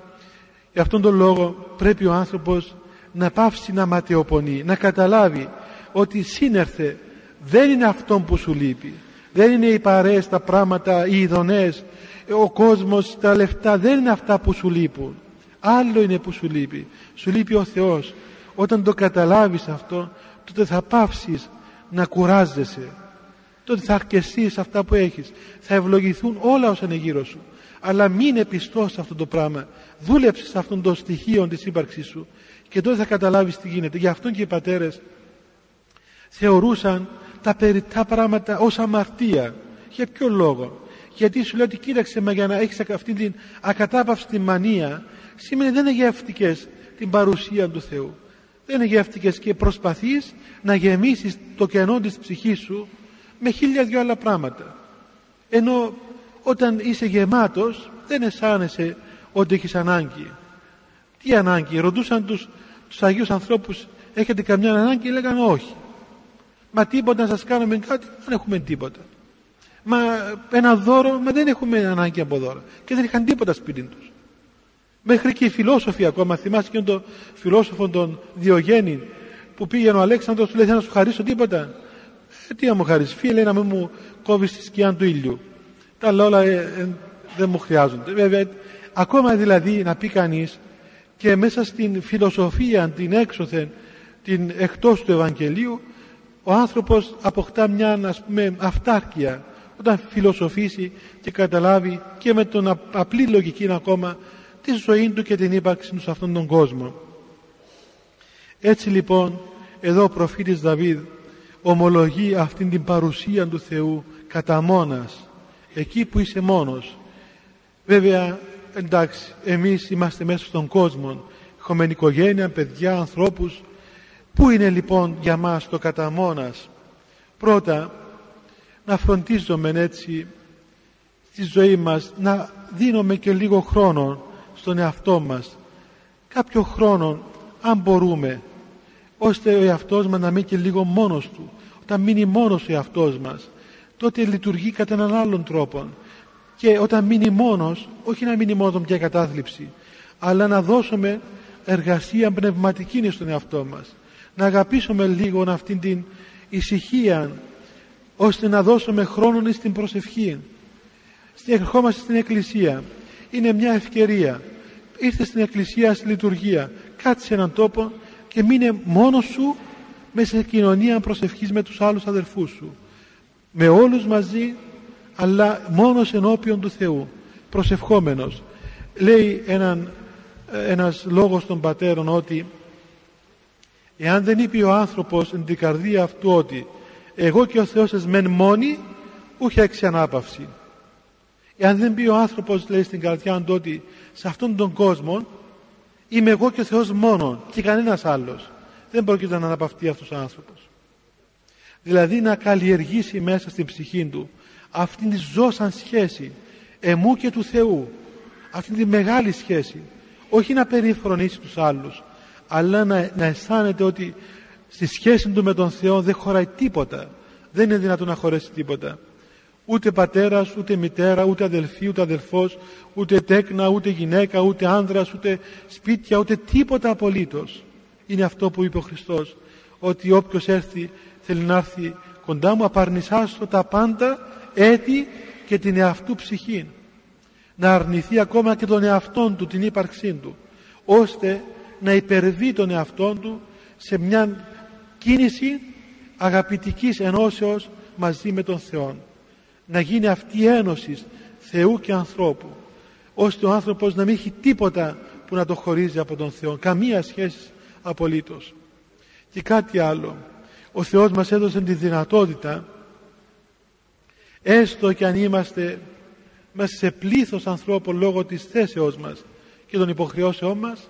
για αυτόν τον λόγο πρέπει ο άνθρωπος να πάυσει να ματαιοπονεί να καταλάβει ότι σύνερθε δεν είναι αυτό που σου λείπει. Δεν είναι οι παρέες, τα πράγματα, οι ειδονές ο κόσμος, τα λεφτά δεν είναι αυτά που σου λείπουν. Άλλο είναι που σου λείπει. Σου λείπει ο Θεός όταν το καταλάβεις αυτό τότε θα πάυσεις να κουράζεσαι. Τότε θα αρκεστείς αυτά που έχεις. Θα ευλογηθούν όλα όσα είναι γύρω σου. Αλλά μην είναι πιστός σε αυτό το πράγμα. Δούλεψες σε αυτόν το στοιχείο της ύπαρξής σου. Και τότε θα καταλάβεις τι γίνεται. Γι' αυτό και οι πατέρες θεωρούσαν τα περιττά πράγματα ως αμαρτία. Για ποιο λόγο; Γιατί σου λέει ότι κοίταξε μα για να έχεις αυτή την ακατάπαυστη μανία σημαίνει δεν είναι γεύτηκες την παρουσία του Θεού δεν είναι γεύτηκες και προσπαθείς να γεμίσεις το κενό της ψυχής σου με χίλια δυο άλλα πράγματα. Ενώ όταν είσαι γεμάτος δεν αισθάνεσαι ότι έχεις ανάγκη. Τι ανάγκη ρωτούσαν τους, τους Αγίους ανθρώπους έχετε καμιά ανάγκη; Λέγανε όχι μα τίποτα να σας κάνουμε κάτι; Δεν έχουμε τίποτα μα ένα δώρο μα δεν έχουμε ανάγκη από δώρο και δεν είχαν τίποτα σπίτι τους μέχρι και οι φιλόσοφοι ακόμα θυμάσαι και τον φιλόσοφο τον Διογέννη που πήγαινε ο Αλέξανδρος του λέει να σου χαρίσω τίποτα ε, τι να μου χαρίσεις φίλε να μην μου κόβεις τη σκιά του ήλιου τα άλλα όλα ε, ε, δεν μου χρειάζονται. Βέβαια ακόμα δηλαδή να πει κανείς και μέσα στην φιλοσοφία την έξωθεν την εκτός του Ευαγγελίου ο άνθρωπος αποκτά μια ας πούμε αυτάρκεια. Όταν φιλοσοφήσει και καταλάβει και με τον απλή λογική ακόμα τη ζωή του και την ύπαρξη του σε αυτόν τον κόσμο. Έτσι λοιπόν εδώ ο προφήτης Δαβίδ ομολογεί αυτήν την παρουσία του Θεού κατά μόνας εκεί που είσαι μόνος. Βέβαια εντάξει εμείς είμαστε μέσα στον κόσμο έχουμε οικογένεια, παιδιά, ανθρώπους. Πού είναι λοιπόν για μας το κατά μόνας; Πρώτα να φροντίζουμε έτσι στη ζωή μας να δίνουμε και λίγο χρόνο στον εαυτό μας. Κάποιο χρόνο αν μπορούμε ώστε ο εαυτός μας να μείνει και λίγο μόνος του όταν μείνει μόνος ο εαυτός μας τότε λειτουργεί κατά έναν άλλον τρόπο και όταν μείνει μόνος όχι να μείνει μόνος μια κατάθλιψη αλλά να δώσουμε εργασία πνευματική στον εαυτό μας. Να αγαπήσουμε λίγο αυτήν την ησυχία ώστε να δώσουμε χρόνο στην προσευχή ερχόμαστε στην εκκλησία είναι μια ευκαιρία. Ήρθε στην εκκλησία στη λειτουργία. Κάτσε σε έναν τόπο και μείνε μόνος σου μέσα σε κοινωνία προσευχής με τους άλλους αδερφούς σου. Με όλους μαζί αλλά μόνος ενώπιον του Θεού. Προσευχόμενος. Λέει έναν, ένας λόγος των πατέρων ότι εάν δεν είπε ο άνθρωπος εν την καρδία αυτού ότι εγώ και ο Θεός μεν μόνοι ούχε έξι ανάπαυση εάν δεν πει ο άνθρωπος λέει στην καρδιά του ότι σε αυτόν τον κόσμο είμαι εγώ και ο Θεός μόνο και κανένας άλλος. Δεν πρόκειται να αναπαυτεί αυτός ο άνθρωπος. Δηλαδή να καλλιεργήσει μέσα στην ψυχή του αυτήν τη ζώσαν σχέση εμού και του Θεού αυτήν τη μεγάλη σχέση. Όχι να περιφρονήσει τους άλλους αλλά να, να αισθάνεται ότι στη σχέση του με τον Θεό δεν χωράει τίποτα. Δεν είναι δυνατόν να χωρέσει τίποτα ούτε πατέρας, ούτε μητέρα, ούτε αδελφή, ούτε αδελφός, ούτε τέκνα, ούτε γυναίκα, ούτε άνδρας, ούτε σπίτια, ούτε τίποτα απολύτως. Είναι αυτό που είπε ο Χριστός, ότι όποιος έρθει θέλει να έρθει κοντά μου, απαρνησάσω τα πάντα έτη και την εαυτού ψυχή. Να αρνηθεί ακόμα και τον εαυτόν του, την ύπαρξή του, ώστε να υπερβεί τον εαυτόν του σε μια κίνηση αγαπητικής ενώσεως μαζί με τον Θεό να γίνει αυτή η ένωση Θεού και ανθρώπου ώστε ο άνθρωπος να μην έχει τίποτα που να το χωρίζει από τον Θεό καμία σχέση απολύτως. Και κάτι άλλο ο Θεός μας έδωσε τη δυνατότητα έστω και αν είμαστε μέσα σε πλήθος ανθρώπων λόγω της θέσεώς μας και των υποχρεώσεών μας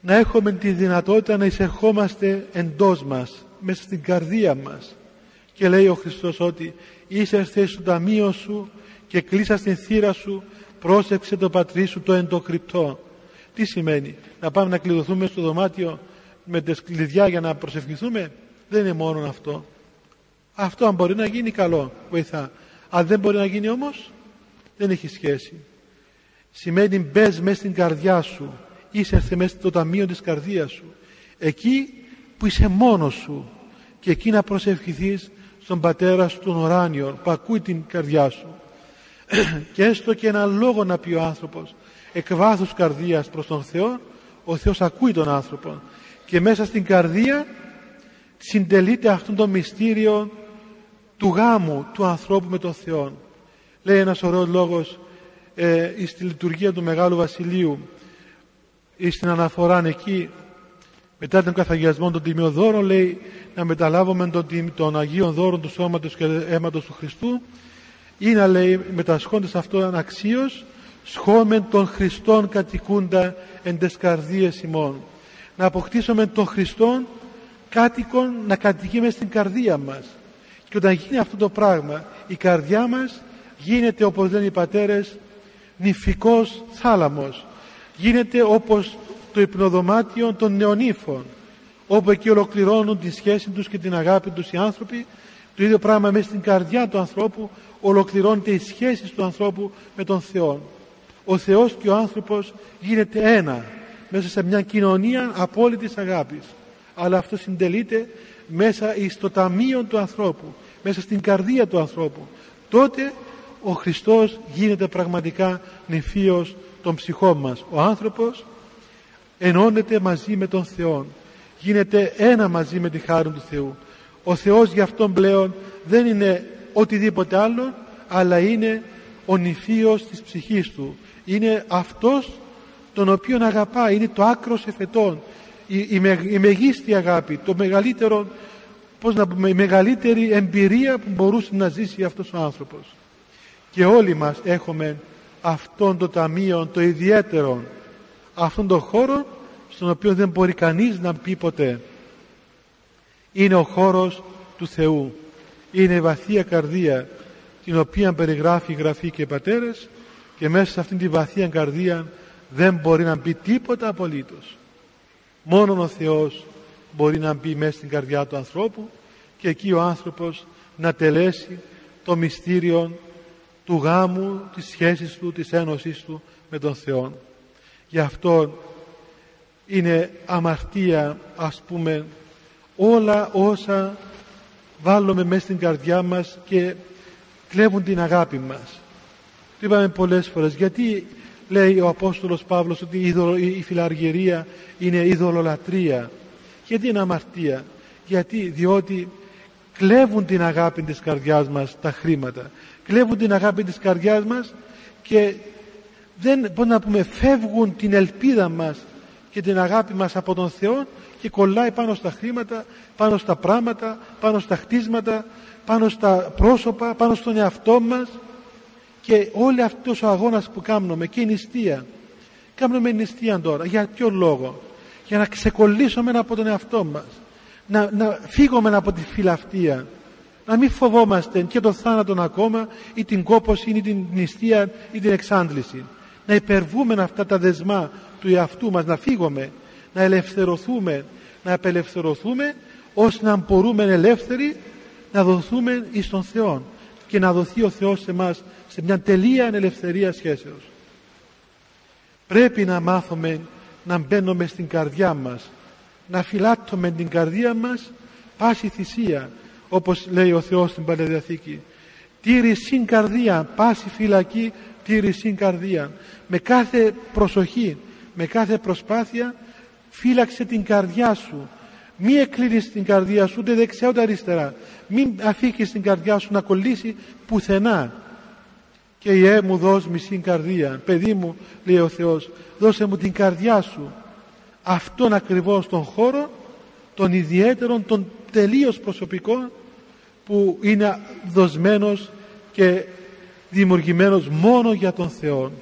να έχουμε τη δυνατότητα να εισερχόμαστε εντός μας μέσα στην καρδία μας. Και λέει ο Χριστός ότι είσαστε στο ταμείο σου και κλείσα στην θύρα σου. Πρόσεξε το πατρί σου το εντοκρυπτό. Τι σημαίνει να πάμε να κλειδωθούμε στο δωμάτιο με τις κλειδιά για να προσευχηθούμε; Δεν είναι μόνο αυτό. Αυτό αν μπορεί να γίνει καλό βοηθά. Αν δεν μπορεί να γίνει όμως δεν έχει σχέση. Σημαίνει μπες μέσα στην καρδιά σου. Είσαι μέσα στο ταμείο της καρδίας σου. Εκεί που είσαι μόνος σου. Και εκεί να προσευχηθείς στον πατέρα σου τον ουράνιο που ακούει την καρδιά σου. Και έστω και ένα λόγο να πει ο άνθρωπος εκ βάθους καρδίας προς τον Θεό ο Θεός ακούει τον άνθρωπο. Και μέσα στην καρδία συντελείται αυτό το μυστήριο του γάμου του ανθρώπου με τον Θεό. Λέει ένας ωραίος λόγος ε, στη λειτουργία του Μεγάλου Βασιλείου ή στην αναφορά εκεί μετά τον καθαγιασμό των τιμιοδόρων λέει να μεταλάβουμε τον, τον Αγίων δώρων του σώματος και αίματος του Χριστού ή να λέει μετασχόντες αυτό αναξίως σχόμεν των Χριστών κατοικούντα εν τες καρδίες ημών. Να αποκτήσουμε τον Χριστόν κάτοικον να κατοικεί μες στην καρδία μας. Και όταν γίνει αυτό το πράγμα η καρδιά μας γίνεται όπως λένε οι πατέρες νηφικός θάλαμος. Γίνεται όπως το υπνοδωμάτιο των νεονύφων όπου εκεί ολοκληρώνουν τη σχέση τους και την αγάπη τους οι άνθρωποι. Το ίδιο πράγμα μέσα στην καρδιά του ανθρώπου ολοκληρώνεται η σχέση του ανθρώπου με τον Θεό ο Θεός και ο άνθρωπος γίνεται ένα μέσα σε μια κοινωνία απόλυτης αγάπης. Αλλά αυτό συντελείται μέσα στο ταμείο του ανθρώπου μέσα στην καρδία του ανθρώπου. Τότε ο Χριστός γίνεται πραγματικά νηφίος των ψυχών μας. Ο άνθρωπος ενώνεται μαζί με τον Θεό γίνεται ένα μαζί με τη χάρη του Θεού. Ο Θεός για αυτόν πλέον δεν είναι οτιδήποτε άλλο αλλά είναι ο νηφίος της ψυχής του. Είναι αυτός τον οποίον αγαπά είναι το άκρος εφετών. Η, η, η μεγίστη αγάπη. Το μεγαλύτερο πώς να πούμε, η μεγαλύτερη εμπειρία που μπορούσε να ζήσει αυτός ο άνθρωπος. Και όλοι μας έχουμε αυτόν το ταμείο το ιδιαίτερο αυτόν τον χώρο στον οποίο δεν μπορεί κανείς να πει ποτέ. Είναι ο χώρος του Θεού. Είναι η βαθία καρδία την οποία περιγράφει η Γραφή και οι πατέρες και μέσα σε αυτήν τη βαθία καρδία δεν μπορεί να μπει τίποτα απολύτως. Μόνον ο Θεός μπορεί να μπει μέσα στην καρδιά του ανθρώπου και εκεί ο άνθρωπος να τελέσει το μυστήριο του γάμου, της σχέσης του, της ένωσης του με τον Θεό. Γι' αυτό είναι αμαρτία ας πούμε όλα όσα βάλουμε μέσα στην καρδιά μας και κλέβουν την αγάπη μας. Το είπαμε πολλές φορές γιατί λέει ο Απόστολος Παύλος ότι η φιλαργυρία είναι ειδωλολατρεία; Γιατί είναι αμαρτία; Γιατί; Διότι κλέβουν την αγάπη της καρδιάς μας τα χρήματα κλέβουν την αγάπη της καρδιάς μας και δεν μπορούμε να πούμε φεύγουν την ελπίδα μας και την αγάπη μας από τον Θεό και κολλάει πάνω στα χρήματα, πάνω στα πράγματα, πάνω στα χτίσματα, πάνω στα πρόσωπα, πάνω στον εαυτό μας. Και όλο αυτός ο αγώνας που κάνουμε και η νηστεία. Κάνουμε νηστεία τώρα. Για ποιο λόγο; Για να ξεκολλήσουμε από τον εαυτό μας. Να, να φύγουμε από τη φιλαυτία να μην φοβόμαστε και τον θάνατο ακόμα ή την κόπωση ή την νηστεία ή την εξάντληση να υπερβούμε αυτά τα δεσμά του εαυτού μας να φύγουμε να ελευθερωθούμε να απελευθερωθούμε ώστε να μπορούμε ελεύθεροι να δοθούμε εις τον Θεό και να δοθεί ο Θεός σε μας σε μια τελεία ελευθερία σχέσεως. Πρέπει να μάθουμε να μπαίνουμε στην καρδιά μας να φυλάττουμε την καρδία μας πάση θυσία όπως λέει ο Θεός στην Παλαιδιαθήκη τήρησιν καρδία πάση φυλακή τήρησιν καρδία. Με κάθε προσοχή με κάθε προσπάθεια φύλαξε την καρδιά σου. Μη εκλείνεις την καρδιά σου ούτε δεξιά ούτε αριστερά. Μην αφήκεις την καρδιά σου να κολλήσει πουθενά. Και ιέ μου δώσ' μισή καρδία. Παιδί μου λέει ο Θεός δώσε μου την καρδιά σου. Αυτόν ακριβώς τον χώρο τον ιδιαίτερον τον τελείως προσωπικό που είναι δοσμένος και δημιουργημένος μόνο για τον Θεό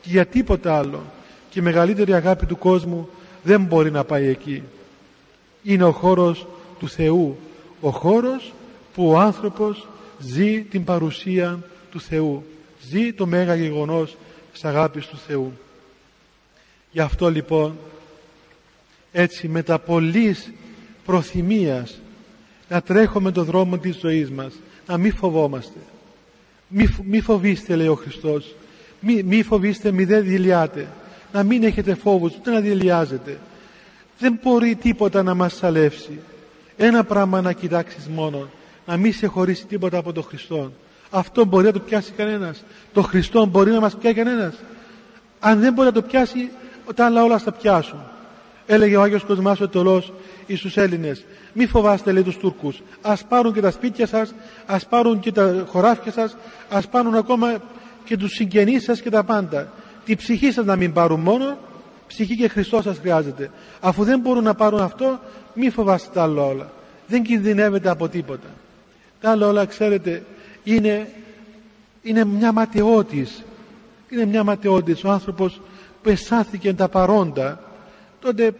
και για τίποτα άλλο. Και η μεγαλύτερη αγάπη του κόσμου δεν μπορεί να πάει εκεί. Είναι ο χώρος του Θεού. Ο χώρος που ο άνθρωπος ζει την παρουσία του Θεού. Ζει το μέγα γεγονός της αγάπης του Θεού. Γι' αυτό λοιπόν έτσι με τα πολλής προθυμίας να τρέχουμε τον δρόμο της ζωής μας να μην φοβόμαστε μη, μη φοβήστε λέει ο Χριστός. Μη, μη φοβήστε μη δεν δηλιάτε. Να μην έχετε φόβους ούτε να δηλιάζετε. Δεν μπορεί τίποτα να μας σαλεύσει. Ένα πράγμα να κοιτάξεις μόνο να μην σε χωρίσει τίποτα από τον Χριστό. Αυτό μπορεί να το πιάσει κανένας. Το Χριστό μπορεί να μας πιάσει κανένας. Αν δεν μπορεί να το πιάσει τα άλλα όλα θα πιάσουν έλεγε ο Άγιος Κοσμάς ο Τολός εις τους Έλληνες μη φοβάστε λέει τους Τούρκους. Ας πάρουν και τα σπίτια σας ας πάρουν και τα χωράφια σας ας πάρουν ακόμα και τους συγγενείς σας και τα πάντα. Τη ψυχή σας να μην πάρουν μόνο ψυχή και Χριστό σας χρειάζεται. Αφού δεν μπορούν να πάρουν αυτό μη φοβάστε τα άλλα όλα. Δεν κινδυνεύετε από τίποτα τα άλλα όλα ξέρετε είναι, είναι μια ματαιότης. Είναι μια ματαιότης. Ο άνθρωπος που αισθάθηκε τα παρόντα τότε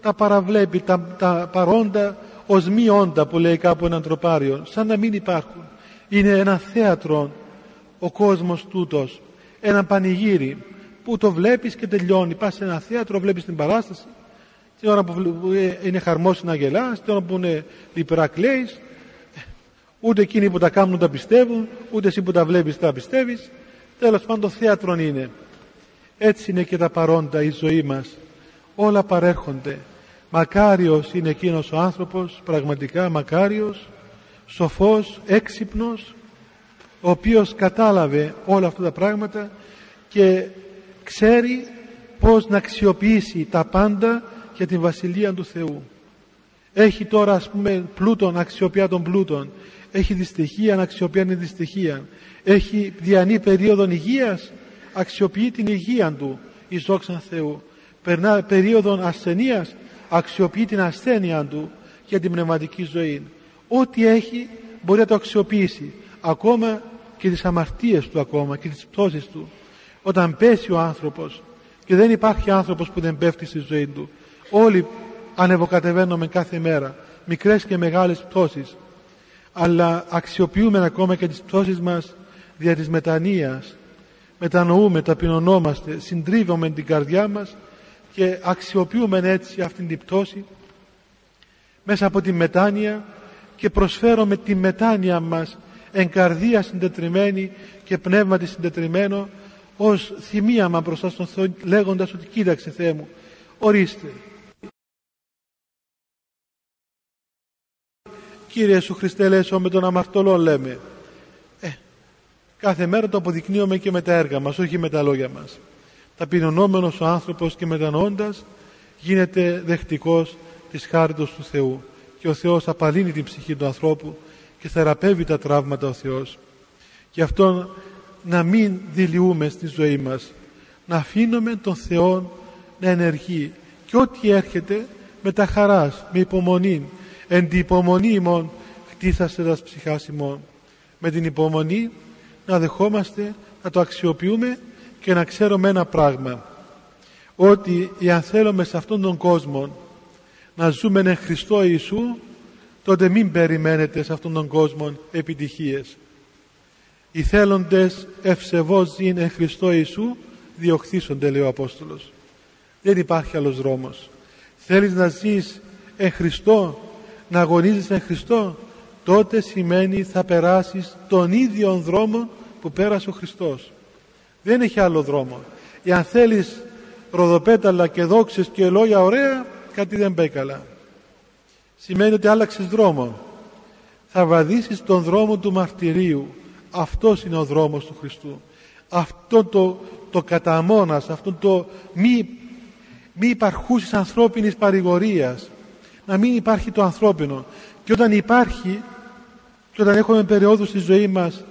τα παραβλέπει τα, τα παρόντα ως μη όντα που λέει κάπου έναν τροπάριο σαν να μην υπάρχουν. Είναι ένα θέατρο ο κόσμος τούτος ένα πανηγύρι που το βλέπεις και τελειώνει. Πας σε ένα θέατρο βλέπεις την παράσταση την ώρα που είναι χαρμός να γελάς την ώρα που είναι λιπρά κλαίεις ούτε εκείνοι που τα κάνουν τα πιστεύουν ούτε εσύ που τα βλέπεις τα πιστεύεις. Τέλος πάντων το θέατρο είναι. Έτσι είναι και τα παρόντα η ζωή μας όλα παρέρχονται. Μακάριος είναι εκείνος ο άνθρωπος πραγματικά μακάριος σοφός, έξυπνος ο οποίος κατάλαβε όλα αυτά τα πράγματα και ξέρει πως να αξιοποιήσει τα πάντα για την Βασιλεία του Θεού. Έχει τώρα ας πούμε πλούτον αξιοποιεί τον πλούτον. Έχει δυστυχία αξιοποιεί την δυστυχία. Έχει διανή περίοδο υγείας. Αξιοποιεί την υγεία του εις δόξαν Θεού περνά περίοδο ασθενείας αξιοποιεί την ασθένεια του για την πνευματική ζωή. Ό,τι έχει μπορεί να το αξιοποιήσει ακόμα και τις αμαρτίες του ακόμα και τις πτώσεις του. Όταν πέσει ο άνθρωπος και δεν υπάρχει άνθρωπος που δεν πέφτει στη ζωή του όλοι ανεβοκατεβαίνουμε κάθε μέρα μικρές και μεγάλες πτώσεις. Αλλά αξιοποιούμε ακόμα και τις πτώσεις μας δια της μετανοίας. Μετανοούμε, ταπεινωνόμαστε συντρίβουμε την καρδιά μας και αξιοποιούμε έτσι αυτήν την πτώση μέσα από τη μετάνοια και προσφέρουμε τη μετάνοια μας εν καρδία συντετριμένη και πνεύματι συντετριμένο ως θυμίαμα μπροστά στον Θεό λέγοντας ότι κοίταξε Θεέ μου ορίστε Κύριε Σου Χριστέ λέσω με τον αμαρτωλό λέμε ε, κάθε μέρα το αποδεικνύουμε και με τα έργα μας όχι με τα λόγια μας ταπεινωνόμενος ο άνθρωπος και μετανοώντας γίνεται δεκτικός της χάριτος του Θεού και ο Θεός απαλύνει την ψυχή του ανθρώπου και θεραπεύει τα τραύματα ο Θεός. Γι' αυτό να μην δηλιούμε στη ζωή μας, να αφήνουμε τον Θεό να ενεργεί και ό,τι έρχεται με τα χαράς, με υπομονή, εν τη υπομονή ημών χτίσασε τα ψυχάς ημών. Με την υπομονή να δεχόμαστε, να το αξιοποιούμε και να ξέρουμε ένα πράγμα ότι εάν θέλουμε σε αυτόν τον κόσμο να ζούμε εν Χριστώ Ιησού τότε μην περιμένετε σε αυτόν τον κόσμο επιτυχίες. Οι θέλοντες ευσεβώς ζήν εν Χριστώ Ιησού διοχθήσονται λέει ο Απόστολος. Δεν υπάρχει άλλος δρόμος. Θέλεις να ζεις εν Χριστώ να αγωνίζεις εν Χριστώ τότε σημαίνει θα περάσεις τον ίδιο δρόμο που πέρασε ο Χριστός δεν έχει άλλο δρόμο. Εάν θέλεις ροδοπέταλα και δόξες και λόγια ωραία κάτι δεν πάει καλά σημαίνει ότι άλλαξες δρόμο. Θα βαδίσεις τον δρόμο του μαρτυρίου. Αυτός είναι ο δρόμος του Χριστού. Αυτό το, το καταμόνας αυτό το μη, μη υπαρχούσης ανθρώπινης παρηγορίας. Να μην υπάρχει το ανθρώπινο. Και όταν υπάρχει και όταν έχουμε περιόδους στη ζωή μας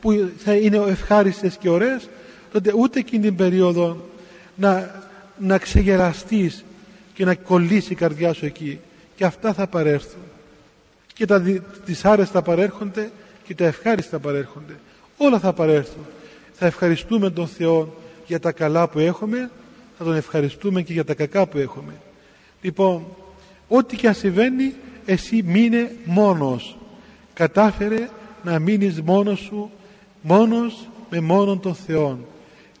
που θα είναι ευχάριστες και ωραίες τότε ούτε εκείνη την περίοδο να, να ξεγεραστείς και να κολλήσει η καρδιά σου εκεί. Και αυτά θα παρέρθουν. Και τα δυσάρεστα παρέρχονται και τα ευχάριστα παρέρχονται. Όλα θα παρέρθουν. Θα ευχαριστούμε τον Θεό για τα καλά που έχουμε θα τον ευχαριστούμε και για τα κακά που έχουμε. Λοιπόν ό,τι και αν συμβαίνει εσύ μείνε μόνος. Κατάφερε να μείνεις μόνος σου μόνος με μόνον τον Θεό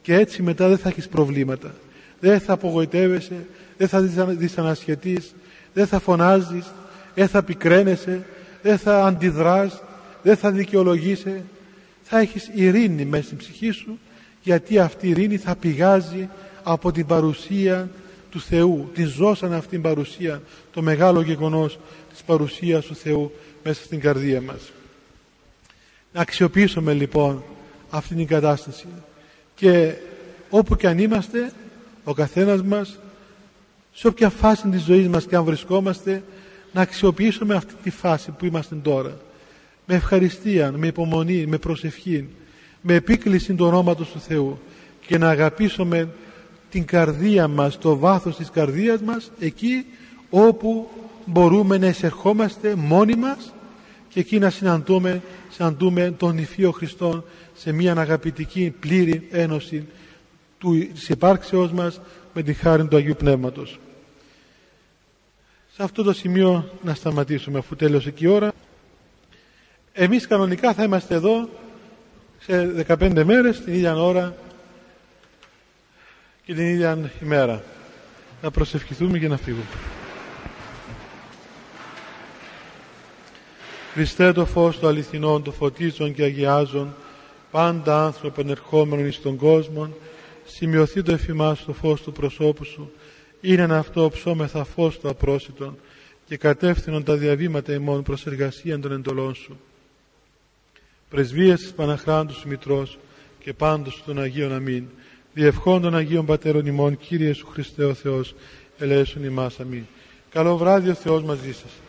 και έτσι μετά δεν θα έχεις προβλήματα. Δεν θα απογοητεύεσαι δεν θα δυσανασχετείς δεν θα φωνάζεις δεν θα πικραίνεσαι δεν θα αντιδράς δεν θα δικαιολογείσαι. Θα έχεις ειρήνη μέσα στην ψυχή σου γιατί αυτή η ειρήνη θα πηγάζει από την παρουσία του Θεού. Την ζώσαν αυτήν την παρουσία το μεγάλο γεγονός της παρουσίας του Θεού μέσα στην καρδία μας. Να αξιοποιήσουμε λοιπόν αυτήν την κατάσταση και όπου και αν είμαστε ο καθένας μας σε όποια φάση της ζωής μας και αν βρισκόμαστε να αξιοποιήσουμε αυτή τη φάση που είμαστε τώρα. Με ευχαριστία, με υπομονή, με προσευχή με επίκληση του ονόματος του Θεού και να αγαπήσουμε την καρδία μας, το βάθος της καρδίας μας εκεί όπου μπορούμε να εισερχόμαστε μόνοι μας και εκεί να συναντούμε, συναντούμε τον Υφείο Χριστό σε μια αγαπητική πλήρη ένωση του, της υπάρξεώς μας με τη χάρη του Αγίου Πνεύματος. Σε αυτό το σημείο να σταματήσουμε αφού τέλειωσε και η ώρα. Εμείς κανονικά θα είμαστε εδώ σε 15 μέρες την ίδια ώρα και την ίδια ημέρα. Να προσευχηθούμε και να φύγουμε. Χριστέ το φως του αληθινών, το φωτίζων και αγιάζων, πάντα άνθρωπο ερχόμενον εις τον κόσμο, σημειωθεί το εφημάς στο φως του προσώπου σου, είναι ένα αυτό ψώμεθα φως του απρόσιτον και κατεύθυνον τα διαβήματα ημών προς εργασία των εντολών σου. Πρεσβείας της Παναχράντου σου Μητρός και πάντως των Αγίων Αμήν, διευχών των Αγίων Πατέρων ημών, Κύριε Σου Χριστέ ο Θεός, ελέησον ημάς αμήν. Καλό βράδυ ο Θεός μαζί σας.